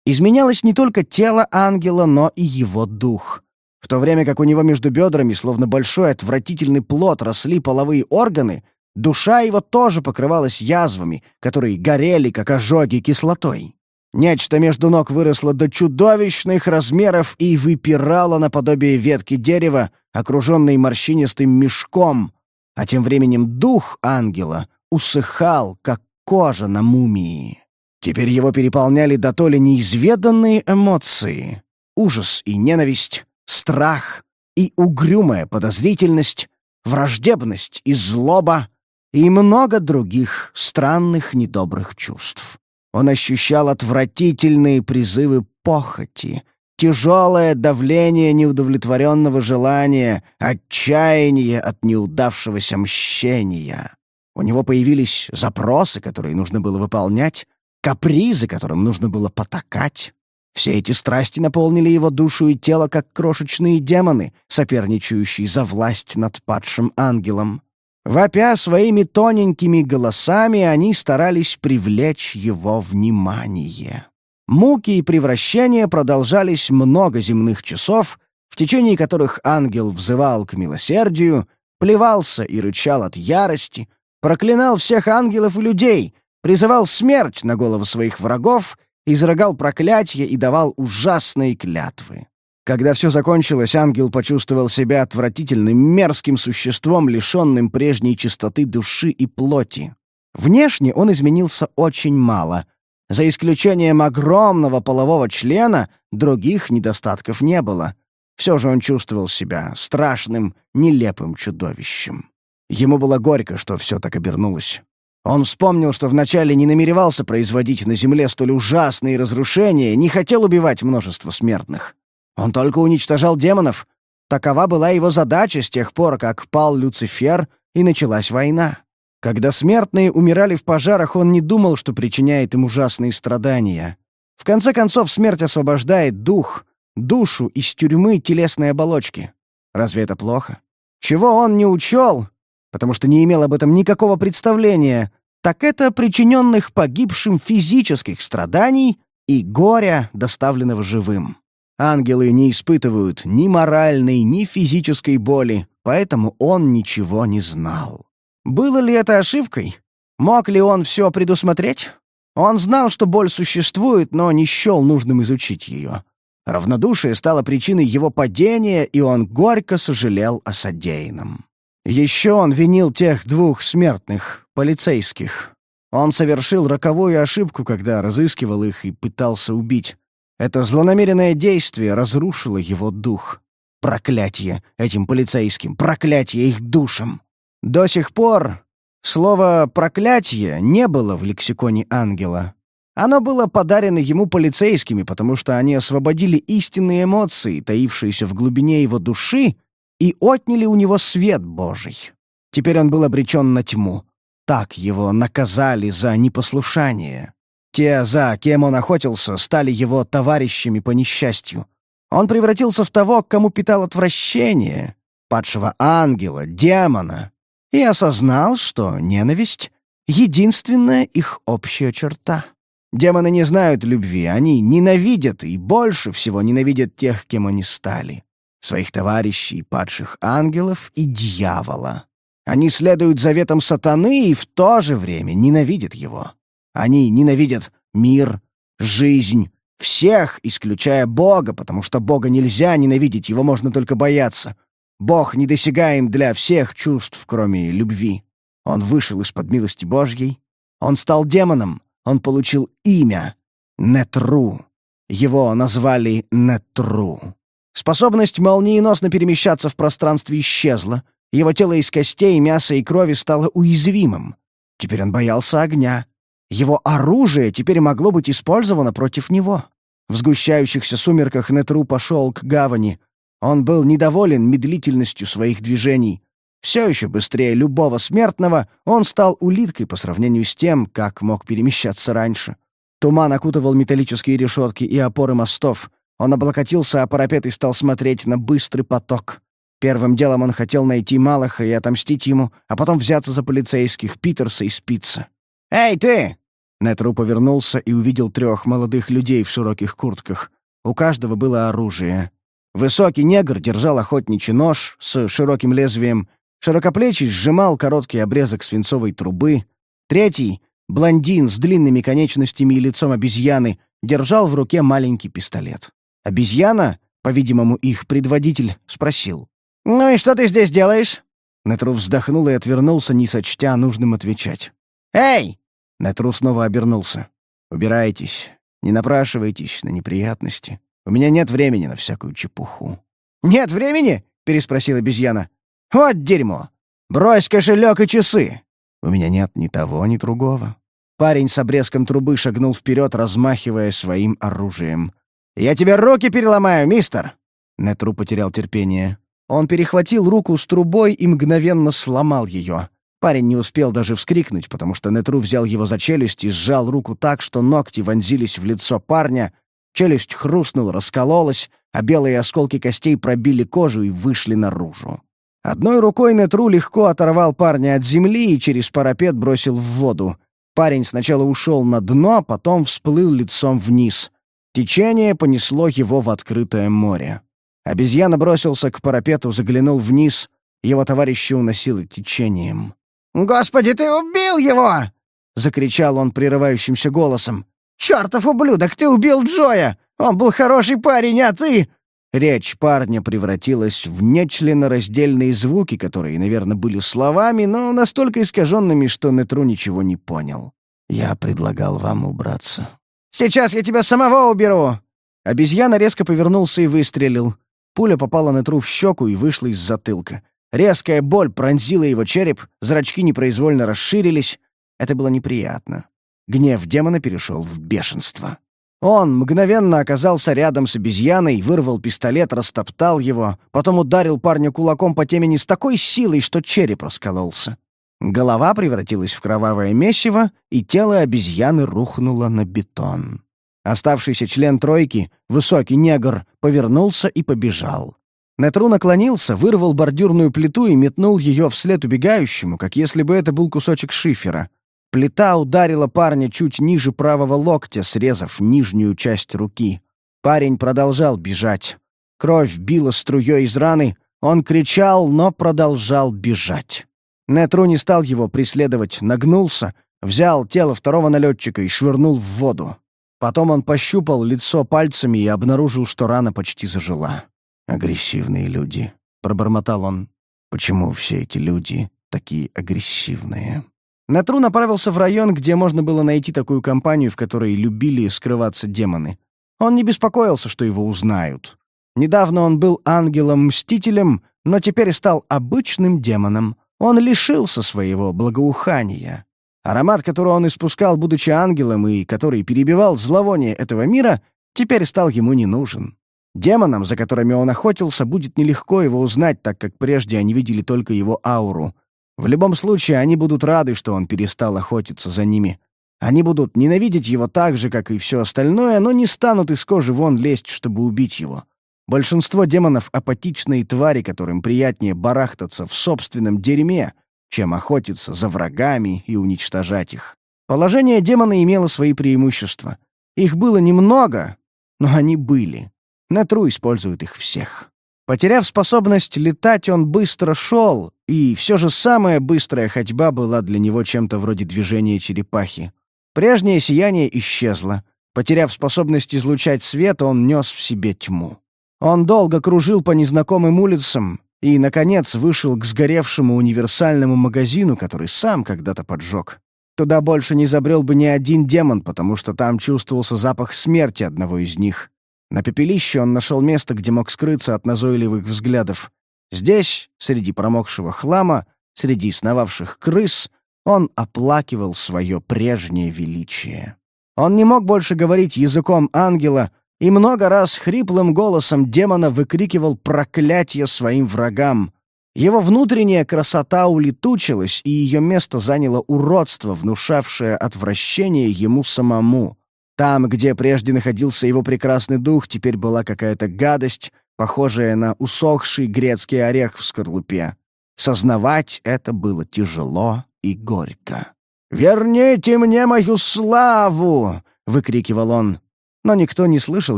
Изменялось не только тело ангела, но и его дух — в то время как у него между бедрами, словно большой отвратительный плод, росли половые органы, душа его тоже покрывалась язвами, которые горели, как ожоги кислотой. Нечто между ног выросло до чудовищных размеров и выпирало наподобие ветки дерева, окруженной морщинистым мешком, а тем временем дух ангела усыхал, как кожа на мумии. Теперь его переполняли до то ли неизведанные эмоции — ужас и ненависть, страх и угрюмая подозрительность, враждебность и злоба и много других странных недобрых чувств. Он ощущал отвратительные призывы похоти, тяжелое давление неудовлетворенного желания, отчаяние от неудавшегося мщения. У него появились запросы, которые нужно было выполнять, капризы, которым нужно было потакать. Все эти страсти наполнили его душу и тело, как крошечные демоны, соперничающие за власть над падшим ангелом. Вопя своими тоненькими голосами, они старались привлечь его внимание. Муки и превращения продолжались много земных часов, в течение которых ангел взывал к милосердию, плевался и рычал от ярости, проклинал всех ангелов и людей, призывал смерть на головы своих врагов изрыгал проклятия и давал ужасные клятвы. Когда все закончилось, ангел почувствовал себя отвратительным, мерзким существом, лишенным прежней чистоты души и плоти. Внешне он изменился очень мало. За исключением огромного полового члена, других недостатков не было. Все же он чувствовал себя страшным, нелепым чудовищем. Ему было горько, что все так обернулось. Он вспомнил, что вначале не намеревался производить на Земле столь ужасные разрушения, не хотел убивать множество смертных. Он только уничтожал демонов. Такова была его задача с тех пор, как пал Люцифер и началась война. Когда смертные умирали в пожарах, он не думал, что причиняет им ужасные страдания. В конце концов, смерть освобождает дух, душу из тюрьмы телесной оболочки. Разве это плохо? Чего он не учел, потому что не имел об этом никакого представления, так это причиненных погибшим физических страданий и горя, доставленного живым. Ангелы не испытывают ни моральной, ни физической боли, поэтому он ничего не знал. Было ли это ошибкой? Мог ли он все предусмотреть? Он знал, что боль существует, но не счел нужным изучить ее. Равнодушие стало причиной его падения, и он горько сожалел о содеянном. Еще он винил тех двух смертных, полицейских. Он совершил роковую ошибку, когда разыскивал их и пытался убить. Это злонамеренное действие разрушило его дух. Проклятие этим полицейским, проклятие их душам. До сих пор слово «проклятие» не было в лексиконе ангела. Оно было подарено ему полицейскими, потому что они освободили истинные эмоции, таившиеся в глубине его души, и отняли у него свет Божий. Теперь он был обречен на тьму. Так его наказали за непослушание. Те, за кем он охотился, стали его товарищами по несчастью. Он превратился в того, кому питал отвращение, падшего ангела, демона, и осознал, что ненависть — единственная их общая черта. Демоны не знают любви, они ненавидят и больше всего ненавидят тех, кем они стали. Своих товарищей, падших ангелов и дьявола. Они следуют заветам сатаны и в то же время ненавидят его. Они ненавидят мир, жизнь, всех, исключая Бога, потому что Бога нельзя ненавидеть, его можно только бояться. Бог недосягаем для всех чувств, кроме любви. Он вышел из-под милости Божьей. Он стал демоном. Он получил имя — Нетру. Его назвали Нетру. Способность молниеносно перемещаться в пространстве исчезла. Его тело из костей, мяса и крови стало уязвимым. Теперь он боялся огня. Его оружие теперь могло быть использовано против него. В сгущающихся сумерках Нетру пошел к гавани. Он был недоволен медлительностью своих движений. Все еще быстрее любого смертного он стал улиткой по сравнению с тем, как мог перемещаться раньше. Туман окутывал металлические решетки и опоры мостов. Он облокотился о парапет и стал смотреть на быстрый поток. Первым делом он хотел найти Малаха и отомстить ему, а потом взяться за полицейских Питерса и Спица. «Эй, ты!» Нетру повернулся и увидел трех молодых людей в широких куртках. У каждого было оружие. Высокий негр держал охотничий нож с широким лезвием, широкоплечий сжимал короткий обрезок свинцовой трубы, третий, блондин с длинными конечностями и лицом обезьяны, держал в руке маленький пистолет. Обезьяна, по-видимому, их предводитель, спросил. «Ну и что ты здесь делаешь?» Нетру вздохнул и отвернулся, не сочтя нужным отвечать. «Эй!» Нетру снова обернулся. «Убирайтесь. Не напрашивайтесь на неприятности. У меня нет времени на всякую чепуху». «Нет времени?» — переспросил обезьяна. «Вот дерьмо! Брось кошелек и часы!» «У меня нет ни того, ни другого». Парень с обрезком трубы шагнул вперед, размахивая своим оружием. «Я тебе руки переломаю, мистер!» Нетру потерял терпение. Он перехватил руку с трубой и мгновенно сломал ее. Парень не успел даже вскрикнуть, потому что Нетру взял его за челюсть и сжал руку так, что ногти вонзились в лицо парня, челюсть хрустнула, раскололась, а белые осколки костей пробили кожу и вышли наружу. Одной рукой Нетру легко оторвал парня от земли и через парапет бросил в воду. Парень сначала ушел на дно, а потом всплыл лицом вниз. Течение понесло его в открытое море. Обезьяна бросился к парапету, заглянул вниз. Его товарищи уносило течением. «Господи, ты убил его!» — закричал он прерывающимся голосом. «Чёртов ублюдок, ты убил Джоя! Он был хороший парень, а ты...» Речь парня превратилась в нечленораздельные звуки, которые, наверное, были словами, но настолько искаженными, что Нетру ничего не понял. «Я предлагал вам убраться». «Сейчас я тебя самого уберу!» Обезьяна резко повернулся и выстрелил. Пуля попала Нетру в щеку и вышла из затылка. Резкая боль пронзила его череп, зрачки непроизвольно расширились. Это было неприятно. Гнев демона перешел в бешенство. Он мгновенно оказался рядом с обезьяной, вырвал пистолет, растоптал его, потом ударил парня кулаком по темени с такой силой, что череп раскололся. Голова превратилась в кровавое месиво, и тело обезьяны рухнуло на бетон. Оставшийся член тройки, высокий негр, повернулся и побежал. Нетру наклонился, вырвал бордюрную плиту и метнул ее вслед убегающему, как если бы это был кусочек шифера. Плита ударила парня чуть ниже правого локтя, срезав нижнюю часть руки. Парень продолжал бежать. Кровь била струей из раны. Он кричал, но продолжал бежать. Нетру не стал его преследовать, нагнулся, взял тело второго налетчика и швырнул в воду. Потом он пощупал лицо пальцами и обнаружил, что рана почти зажила. «Агрессивные люди», — пробормотал он. «Почему все эти люди такие агрессивные?» Натру направился в район, где можно было найти такую компанию, в которой любили скрываться демоны. Он не беспокоился, что его узнают. Недавно он был ангелом-мстителем, но теперь стал обычным демоном. Он лишился своего благоухания. Аромат, который он испускал, будучи ангелом, и который перебивал зловоние этого мира, теперь стал ему не нужен. Демонам, за которыми он охотился, будет нелегко его узнать, так как прежде они видели только его ауру. В любом случае, они будут рады, что он перестал охотиться за ними. Они будут ненавидеть его так же, как и все остальное, но не станут из кожи вон лезть, чтобы убить его. Большинство демонов — апатичные твари, которым приятнее барахтаться в собственном дерьме, чем охотиться за врагами и уничтожать их. Положение демона имело свои преимущества. Их было немного, но они были. Нетру использует их всех. Потеряв способность летать, он быстро шел, и все же самая быстрая ходьба была для него чем-то вроде движения черепахи. Прежнее сияние исчезло. Потеряв способность излучать свет, он нес в себе тьму. Он долго кружил по незнакомым улицам и, наконец, вышел к сгоревшему универсальному магазину, который сам когда-то поджег. Туда больше не забрел бы ни один демон, потому что там чувствовался запах смерти одного из них. На пепелище он нашел место, где мог скрыться от назойливых взглядов. Здесь, среди промокшего хлама, среди сновавших крыс, он оплакивал свое прежнее величие. Он не мог больше говорить языком ангела, и много раз хриплым голосом демона выкрикивал проклятие своим врагам. Его внутренняя красота улетучилась, и ее место заняло уродство, внушавшее отвращение ему самому. Там, где прежде находился его прекрасный дух, теперь была какая-то гадость, похожая на усохший грецкий орех в скорлупе. Сознавать это было тяжело и горько. «Верните мне мою славу!» — выкрикивал он. Но никто не слышал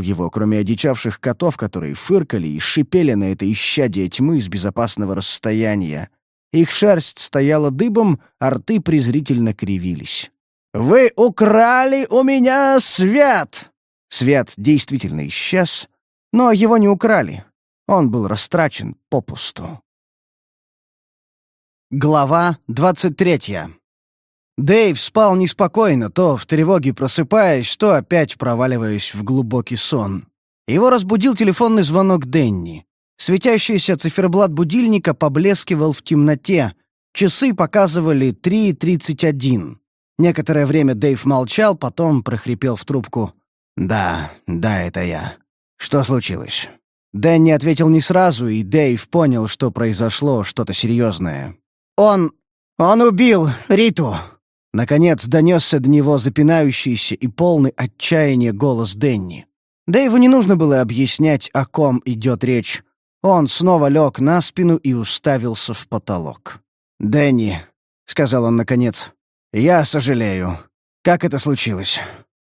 его, кроме одичавших котов, которые фыркали и шипели на это исчадие тьмы с безопасного расстояния. Их шерсть стояла дыбом, а рты презрительно кривились. «Вы украли у меня свет!» Свет действительно исчез, но его не украли. Он был растрачен попусту. Глава двадцать третья. Дэйв спал неспокойно, то в тревоге просыпаясь, то опять проваливаясь в глубокий сон. Его разбудил телефонный звонок Денни. Светящийся циферблат будильника поблескивал в темноте. Часы показывали 3.31. Некоторое время Дэйв молчал, потом прохрипел в трубку. «Да, да, это я. Что случилось?» Дэнни ответил не сразу, и Дэйв понял, что произошло что-то серьезное. «Он... он убил Риту!» Наконец донесся до него запинающийся и полный отчаяния голос Дэнни. Дэйву не нужно было объяснять, о ком идет речь. Он снова лег на спину и уставился в потолок. «Дэнни», — сказал он наконец, — «я сожалею. Как это случилось?»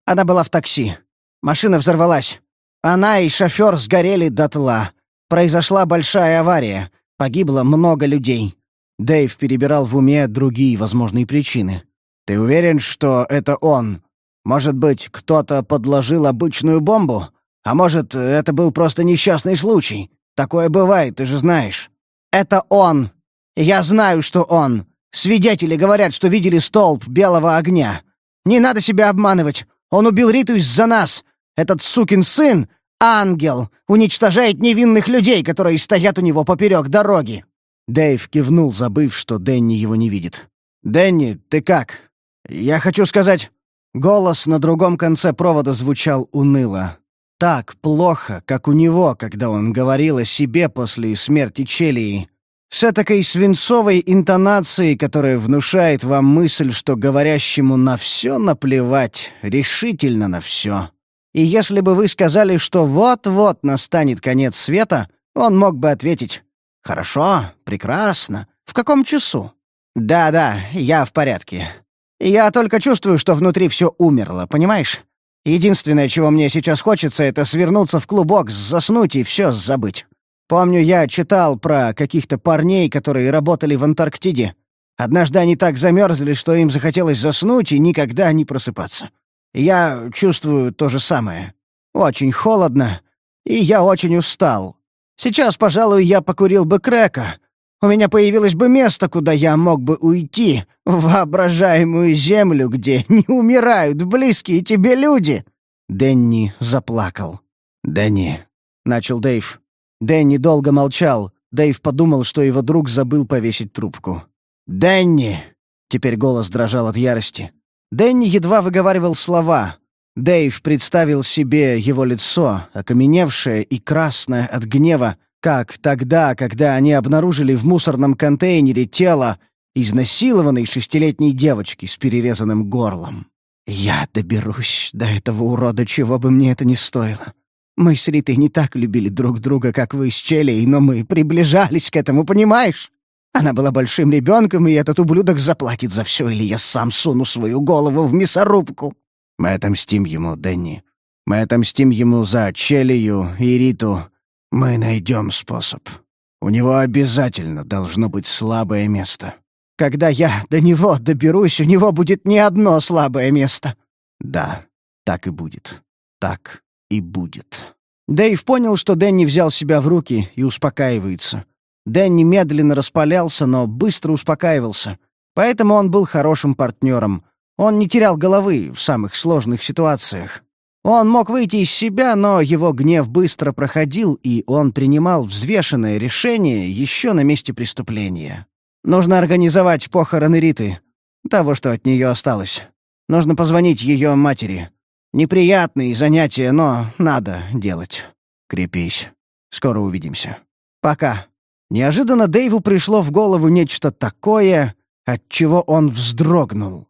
Она была в такси. Машина взорвалась. Она и шофер сгорели дотла. Произошла большая авария. Погибло много людей. Дэйв перебирал в уме другие возможные причины. Ты уверен, что это он? Может быть, кто-то подложил обычную бомбу? А может, это был просто несчастный случай? Такое бывает, ты же знаешь. Это он. Я знаю, что он. Свидетели говорят, что видели столб белого огня. Не надо себя обманывать. Он убил Риту из-за нас. Этот сукин сын — ангел, уничтожает невинных людей, которые стоят у него поперек дороги. Дэйв кивнул, забыв, что Дэнни его не видит. «Дэнни, ты как?» «Я хочу сказать...» Голос на другом конце провода звучал уныло. Так плохо, как у него, когда он говорил о себе после смерти Челии. С этакой свинцовой интонацией, которая внушает вам мысль, что говорящему на все наплевать, решительно на все. И если бы вы сказали, что вот-вот настанет конец света, он мог бы ответить «Хорошо, прекрасно. В каком часу?» «Да-да, я в порядке. Я только чувствую, что внутри все умерло, понимаешь? Единственное, чего мне сейчас хочется, это свернуться в клубок, заснуть и все забыть. Помню, я читал про каких-то парней, которые работали в Антарктиде. Однажды они так замерзли, что им захотелось заснуть и никогда не просыпаться. Я чувствую то же самое. Очень холодно, и я очень устал. Сейчас, пожалуй, я покурил бы крека, у меня появилось бы место, куда я мог бы уйти, в воображаемую землю, где не умирают близкие тебе люди!» Дэнни заплакал. «Дэнни», — начал Дэйв. Дэнни долго молчал. Дэйв подумал, что его друг забыл повесить трубку. «Дэнни!» — теперь голос дрожал от ярости. Дэнни едва выговаривал слова. Дэйв представил себе его лицо, окаменевшее и красное от гнева, как тогда, когда они обнаружили в мусорном контейнере тело изнасилованной шестилетней девочки с перерезанным горлом. «Я доберусь до этого урода, чего бы мне это ни стоило. Мы с Ритой не так любили друг друга, как вы с Челей, но мы приближались к этому, понимаешь? Она была большим ребенком, и этот ублюдок заплатит за все, или я сам суну свою голову в мясорубку. Мы отомстим ему, Дэнни. Мы отомстим ему за Челию и Риту. Мы найдем способ. У него обязательно должно быть слабое место. Когда я до него доберусь, у него будет не одно слабое место. Да, так и будет. Так и будет. Дэйв понял, что Дэнни взял себя в руки и успокаивается. Дэнни медленно распалялся, но быстро успокаивался. Поэтому он был хорошим партнером. Он не терял головы в самых сложных ситуациях. Он мог выйти из себя, но его гнев быстро проходил, и он принимал взвешенное решение еще на месте преступления. Нужно организовать похороны Риты, того, что от нее осталось. Нужно позвонить ее матери. Неприятные занятия, но надо делать. Крепись. Скоро увидимся. Пока. Неожиданно Дэйву пришло в голову нечто такое, от чего он вздрогнул.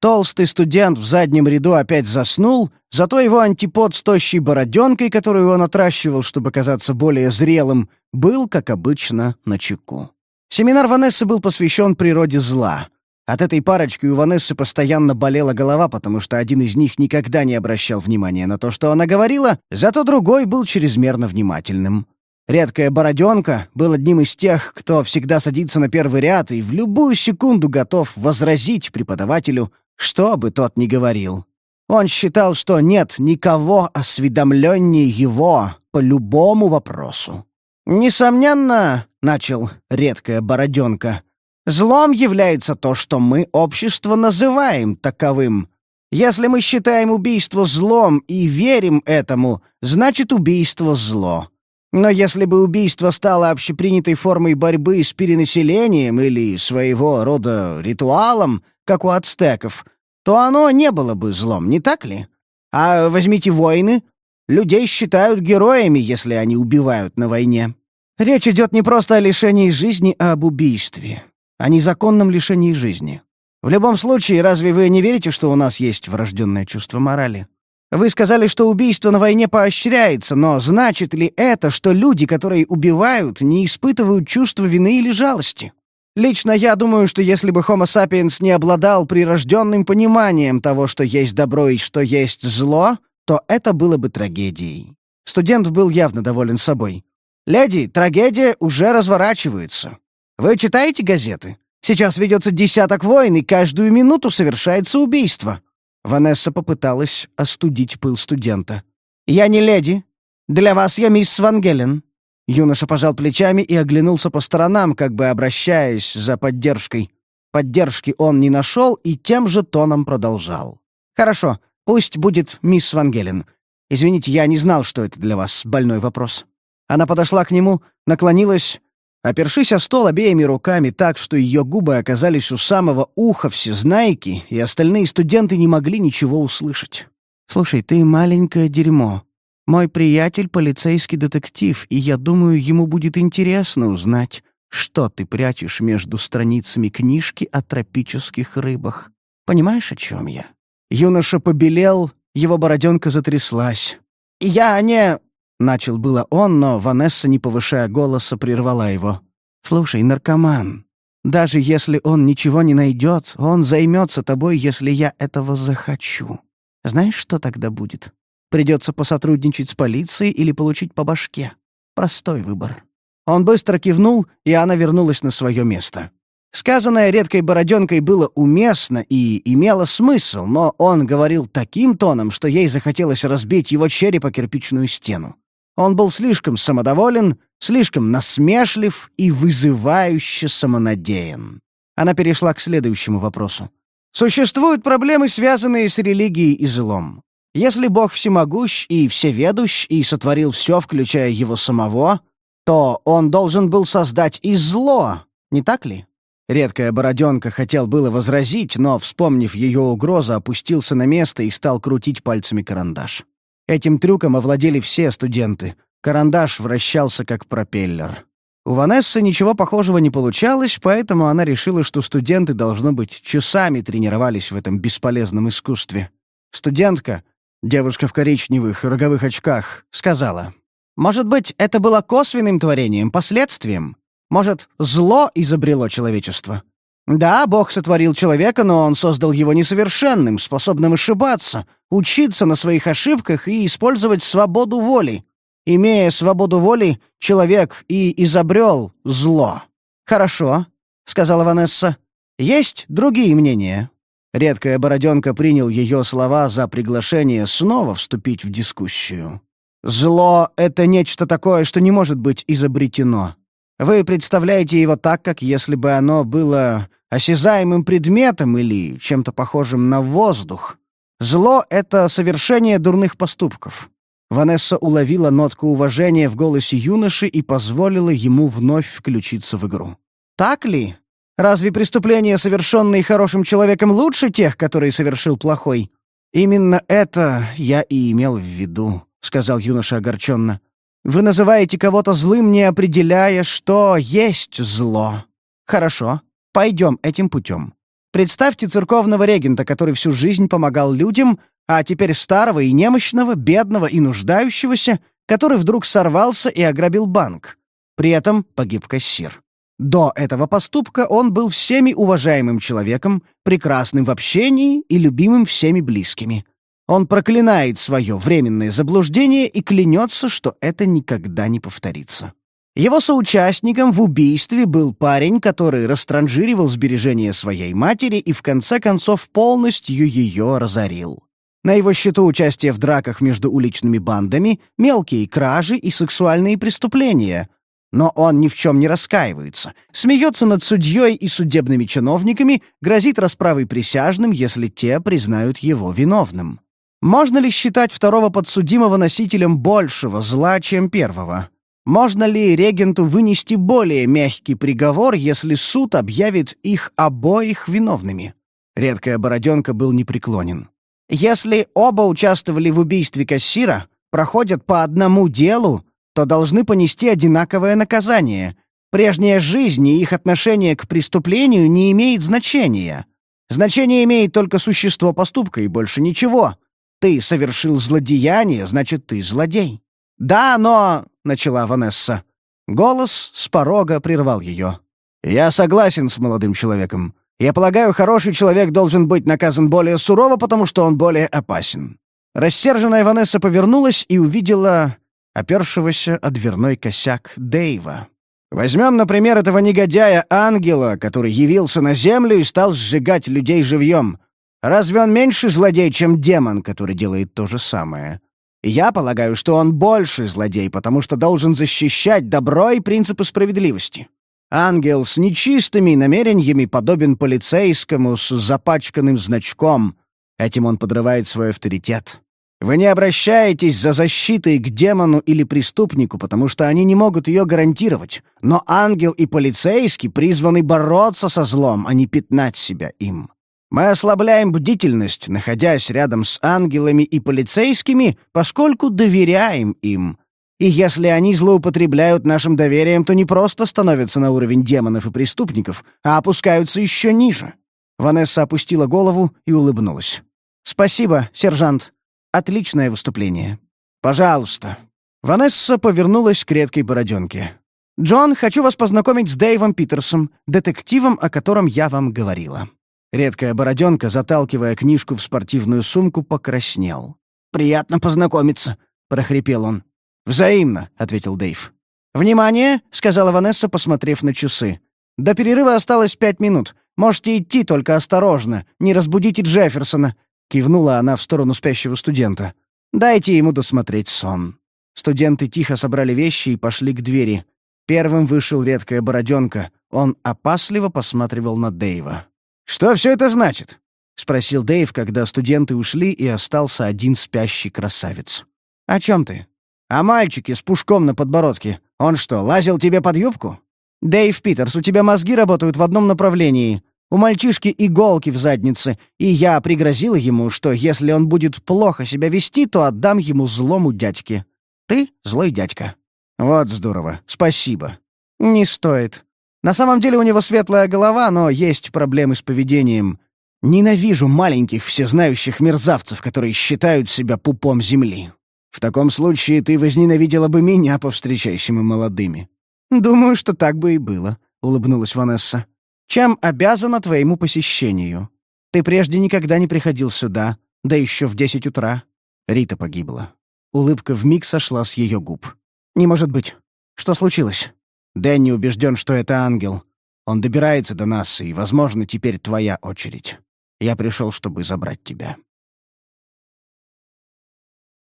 Толстый студент в заднем ряду опять заснул, зато его антипод с тощей бороденкой, которую он отращивал, чтобы казаться более зрелым, был, как обычно, на чеку. Семинар Ванессы был посвящен природе зла. От этой парочки у Ванессы постоянно болела голова, потому что один из них никогда не обращал внимания на то, что она говорила, зато другой был чрезмерно внимательным. Редкая бороденка был одним из тех, кто всегда садится на первый ряд и в любую секунду готов возразить преподавателю, что бы тот ни говорил. Он считал, что нет никого осведомленнее его по любому вопросу. «Несомненно», — начал редкая бороденка, Злом является то, что мы, общество, называем таковым. Если мы считаем убийство злом и верим этому, значит убийство зло. Но если бы убийство стало общепринятой формой борьбы с перенаселением или своего рода ритуалом, как у ацтеков, то оно не было бы злом, не так ли? А возьмите войны. Людей считают героями, если они убивают на войне. Речь идет не просто о лишении жизни, а об убийстве о незаконном лишении жизни. В любом случае, разве вы не верите, что у нас есть врожденное чувство морали? Вы сказали, что убийство на войне поощряется, но значит ли это, что люди, которые убивают, не испытывают чувства вины или жалости? Лично я думаю, что если бы Homo sapiens не обладал прирожденным пониманием того, что есть добро и что есть зло, то это было бы трагедией. Студент был явно доволен собой. «Леди, трагедия уже разворачивается. Вы читаете газеты? Сейчас ведется десяток войн, и каждую минуту совершается убийство». Ванесса попыталась остудить пыл студента. «Я не леди. Для вас я мисс Вангелен». Юноша пожал плечами и оглянулся по сторонам, как бы обращаясь за поддержкой. Поддержки он не нашел и тем же тоном продолжал. «Хорошо, пусть будет мисс Вангелен. Извините, я не знал, что это для вас больной вопрос». Она подошла к нему, наклонилась Опершись о стол обеими руками так, что ее губы оказались у самого уха всезнайки, и остальные студенты не могли ничего услышать. «Слушай, ты маленькое дерьмо. Мой приятель — полицейский детектив, и я думаю, ему будет интересно узнать, что ты прячешь между страницами книжки о тропических рыбах. Понимаешь, о чем я?» Юноша побелел, его бороденка затряслась. «Я не...» Начал было он, но Ванесса, не повышая голоса, прервала его. «Слушай, наркоман, даже если он ничего не найдет, он займется тобой, если я этого захочу. Знаешь, что тогда будет? Придется посотрудничать с полицией или получить по башке. Простой выбор». Он быстро кивнул, и она вернулась на свое место. Сказанное редкой бороденкой было уместно и имело смысл, но он говорил таким тоном, что ей захотелось разбить его череп о кирпичную стену. Он был слишком самодоволен, слишком насмешлив и вызывающе самонадеян. Она перешла к следующему вопросу. Существуют проблемы, связанные с религией и злом. Если Бог всемогущ и всеведущ и сотворил все, включая его самого, то он должен был создать и зло, не так ли? Редкая бороденка хотел было возразить, но, вспомнив ее угрозу, опустился на место и стал крутить пальцами карандаш. Этим трюком овладели все студенты. Карандаш вращался как пропеллер. У Ванессы ничего похожего не получалось, поэтому она решила, что студенты, должно быть, часами тренировались в этом бесполезном искусстве. Студентка, Девушка в коричневых роговых очках сказала. «Может быть, это было косвенным творением, последствием? Может, зло изобрело человечество? Да, Бог сотворил человека, но он создал его несовершенным, способным ошибаться, учиться на своих ошибках и использовать свободу воли. Имея свободу воли, человек и изобрел зло. «Хорошо», — сказала Ванесса. «Есть другие мнения». Редкая бороденка принял ее слова за приглашение снова вступить в дискуссию. «Зло — это нечто такое, что не может быть изобретено. Вы представляете его так, как если бы оно было осязаемым предметом или чем-то похожим на воздух. Зло — это совершение дурных поступков». Ванесса уловила нотку уважения в голосе юноши и позволила ему вновь включиться в игру. «Так ли?» Разве преступления, совершенные хорошим человеком, лучше тех, которые совершил плохой? Именно это я и имел в виду, сказал юноша огорченно. Вы называете кого-то злым, не определяя, что есть зло. Хорошо, пойдем этим путем. Представьте церковного регента, который всю жизнь помогал людям, а теперь старого и немощного, бедного и нуждающегося, который вдруг сорвался и ограбил банк. При этом погиб кассир. До этого поступка он был всеми уважаемым человеком, прекрасным в общении и любимым всеми близкими. Он проклинает свое временное заблуждение и клянется, что это никогда не повторится. Его соучастником в убийстве был парень, который растранжиривал сбережения своей матери и в конце концов полностью ее разорил. На его счету участие в драках между уличными бандами, мелкие кражи и сексуальные преступления, но он ни в чем не раскаивается, смеется над судьей и судебными чиновниками, грозит расправой присяжным, если те признают его виновным. Можно ли считать второго подсудимого носителем большего зла, чем первого? Можно ли регенту вынести более мягкий приговор, если суд объявит их обоих виновными? Редкая бороденка был непреклонен. Если оба участвовали в убийстве кассира, проходят по одному делу, то должны понести одинаковое наказание. Прежняя жизнь и их отношение к преступлению не имеет значения. Значение имеет только существо поступка и больше ничего. Ты совершил злодеяние, значит, ты злодей. «Да, но...» — начала Ванесса. Голос с порога прервал ее. «Я согласен с молодым человеком. Я полагаю, хороший человек должен быть наказан более сурово, потому что он более опасен». Рассерженная Ванесса повернулась и увидела опершегося о дверной косяк Дэйва. Возьмем, например, этого негодяя-ангела, который явился на землю и стал сжигать людей живьем. Разве он меньше злодей, чем демон, который делает то же самое? Я полагаю, что он больше злодей, потому что должен защищать добро и принципы справедливости. Ангел с нечистыми намерениями подобен полицейскому с запачканным значком. Этим он подрывает свой авторитет. Вы не обращаетесь за защитой к демону или преступнику, потому что они не могут ее гарантировать. Но ангел и полицейский призваны бороться со злом, а не пятнать себя им. Мы ослабляем бдительность, находясь рядом с ангелами и полицейскими, поскольку доверяем им. И если они злоупотребляют нашим доверием, то не просто становятся на уровень демонов и преступников, а опускаются еще ниже». Ванесса опустила голову и улыбнулась. «Спасибо, сержант. Отличное выступление. Пожалуйста». Ванесса повернулась к редкой бороденке. «Джон, хочу вас познакомить с Дэйвом Питерсом, детективом, о котором я вам говорила». Редкая бороденка, заталкивая книжку в спортивную сумку, покраснел. «Приятно познакомиться», — прохрипел он. «Взаимно», — ответил Дэйв. «Внимание!» — сказала Ванесса, посмотрев на часы. «До перерыва осталось пять минут. Можете идти, только осторожно. Не разбудите Джефферсона. Кивнула она в сторону спящего студента. «Дайте ему досмотреть сон». Студенты тихо собрали вещи и пошли к двери. Первым вышел редкая бороденка. Он опасливо посматривал на Дэйва. «Что все это значит?» — спросил Дэйв, когда студенты ушли, и остался один спящий красавец. «О чем ты?» «О мальчике с пушком на подбородке. Он что, лазил тебе под юбку?» «Дэйв Питерс, у тебя мозги работают в одном направлении. У мальчишки иголки в заднице, и я пригрозила ему, что если он будет плохо себя вести, то отдам ему злому дядьке. Ты злой дядька. Вот здорово. Спасибо. Не стоит. На самом деле у него светлая голова, но есть проблемы с поведением. Ненавижу маленьких всезнающих мерзавцев, которые считают себя пупом земли. В таком случае ты возненавидела бы меня, повстречайся мы молодыми». «Думаю, что так бы и было», — улыбнулась Ванесса. «Чем обязана твоему посещению? Ты прежде никогда не приходил сюда, да еще в десять утра». Рита погибла. Улыбка вмиг сошла с ее губ. «Не может быть. Что случилось?» «Дэнни убежден, что это ангел. Он добирается до нас, и, возможно, теперь твоя очередь. Я пришел, чтобы забрать тебя».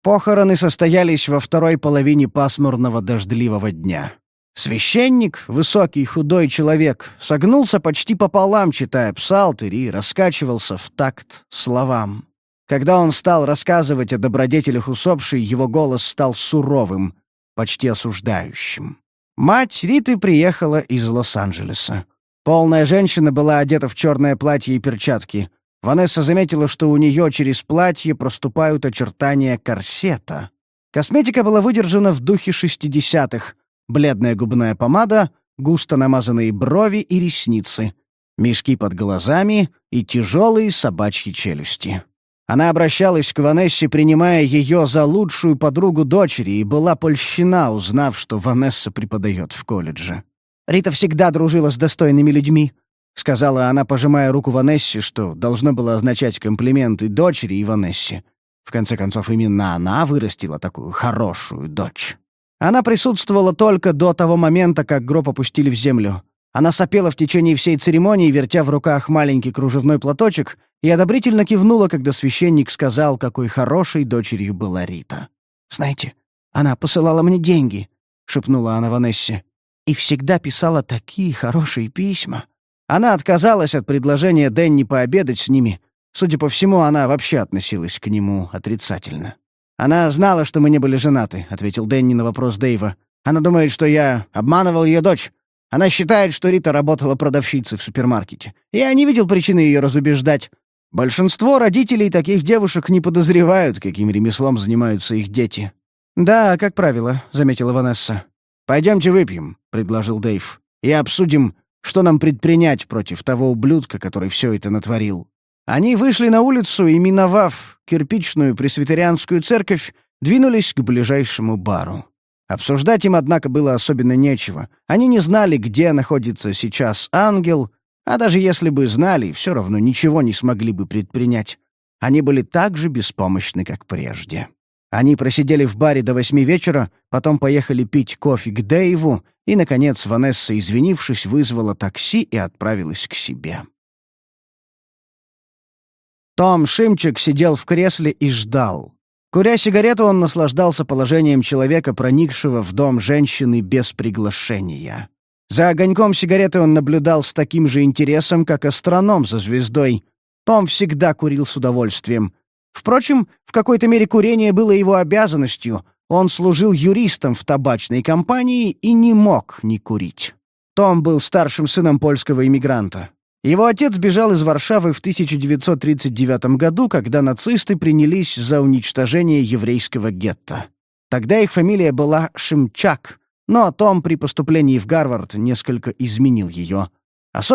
Похороны состоялись во второй половине пасмурного дождливого дня. Священник, высокий худой человек, согнулся почти пополам, читая псалтырь, и раскачивался в такт словам. Когда он стал рассказывать о добродетелях усопшей, его голос стал суровым, почти осуждающим. Мать Риты приехала из Лос-Анджелеса. Полная женщина была одета в черное платье и перчатки. Ванесса заметила, что у нее через платье проступают очертания корсета. Косметика была выдержана в духе шестидесятых. Бледная губная помада, густо намазанные брови и ресницы, мешки под глазами и тяжелые собачьи челюсти. Она обращалась к Ванессе, принимая ее за лучшую подругу дочери, и была польщена, узнав, что Ванесса преподает в колледже. Рита всегда дружила с достойными людьми, — сказала она, пожимая руку Ванессе, что должно было означать комплименты дочери и Ванессе. В конце концов, именно она вырастила такую хорошую дочь. Она присутствовала только до того момента, как гроб опустили в землю. Она сопела в течение всей церемонии, вертя в руках маленький кружевной платочек, и одобрительно кивнула, когда священник сказал, какой хорошей дочерью была Рита. «Знаете, она посылала мне деньги», — шепнула она Ванессе, — «и всегда писала такие хорошие письма». Она отказалась от предложения Дэнни пообедать с ними. Судя по всему, она вообще относилась к нему отрицательно. «Она знала, что мы не были женаты», — ответил Дэнни на вопрос Дэйва. «Она думает, что я обманывал ее дочь. Она считает, что Рита работала продавщицей в супермаркете. Я не видел причины ее разубеждать. Большинство родителей таких девушек не подозревают, каким ремеслом занимаются их дети». «Да, как правило», — заметила Ванесса. «Пойдемте выпьем», — предложил Дэйв, — «и обсудим, что нам предпринять против того ублюдка, который все это натворил? Они вышли на улицу и, миновав кирпичную пресвитерианскую церковь, двинулись к ближайшему бару. Обсуждать им, однако, было особенно нечего. Они не знали, где находится сейчас ангел, а даже если бы знали, все равно ничего не смогли бы предпринять. Они были так же беспомощны, как прежде. Они просидели в баре до восьми вечера, потом поехали пить кофе к Дэйву, и, наконец, Ванесса, извинившись, вызвала такси и отправилась к себе. Том Шимчик сидел в кресле и ждал. Куря сигарету, он наслаждался положением человека, проникшего в дом женщины без приглашения. За огоньком сигареты он наблюдал с таким же интересом, как астроном за звездой. Том всегда курил с удовольствием. Впрочем, в какой-то мере курение было его обязанностью — он служил юристом в табачной компании и не мог не курить. Том был старшим сыном польского иммигранта. Его отец бежал из Варшавы в 1939 году, когда нацисты принялись за уничтожение еврейского гетто. Тогда их фамилия была Шимчак, но Том при поступлении в Гарвард несколько изменил ее.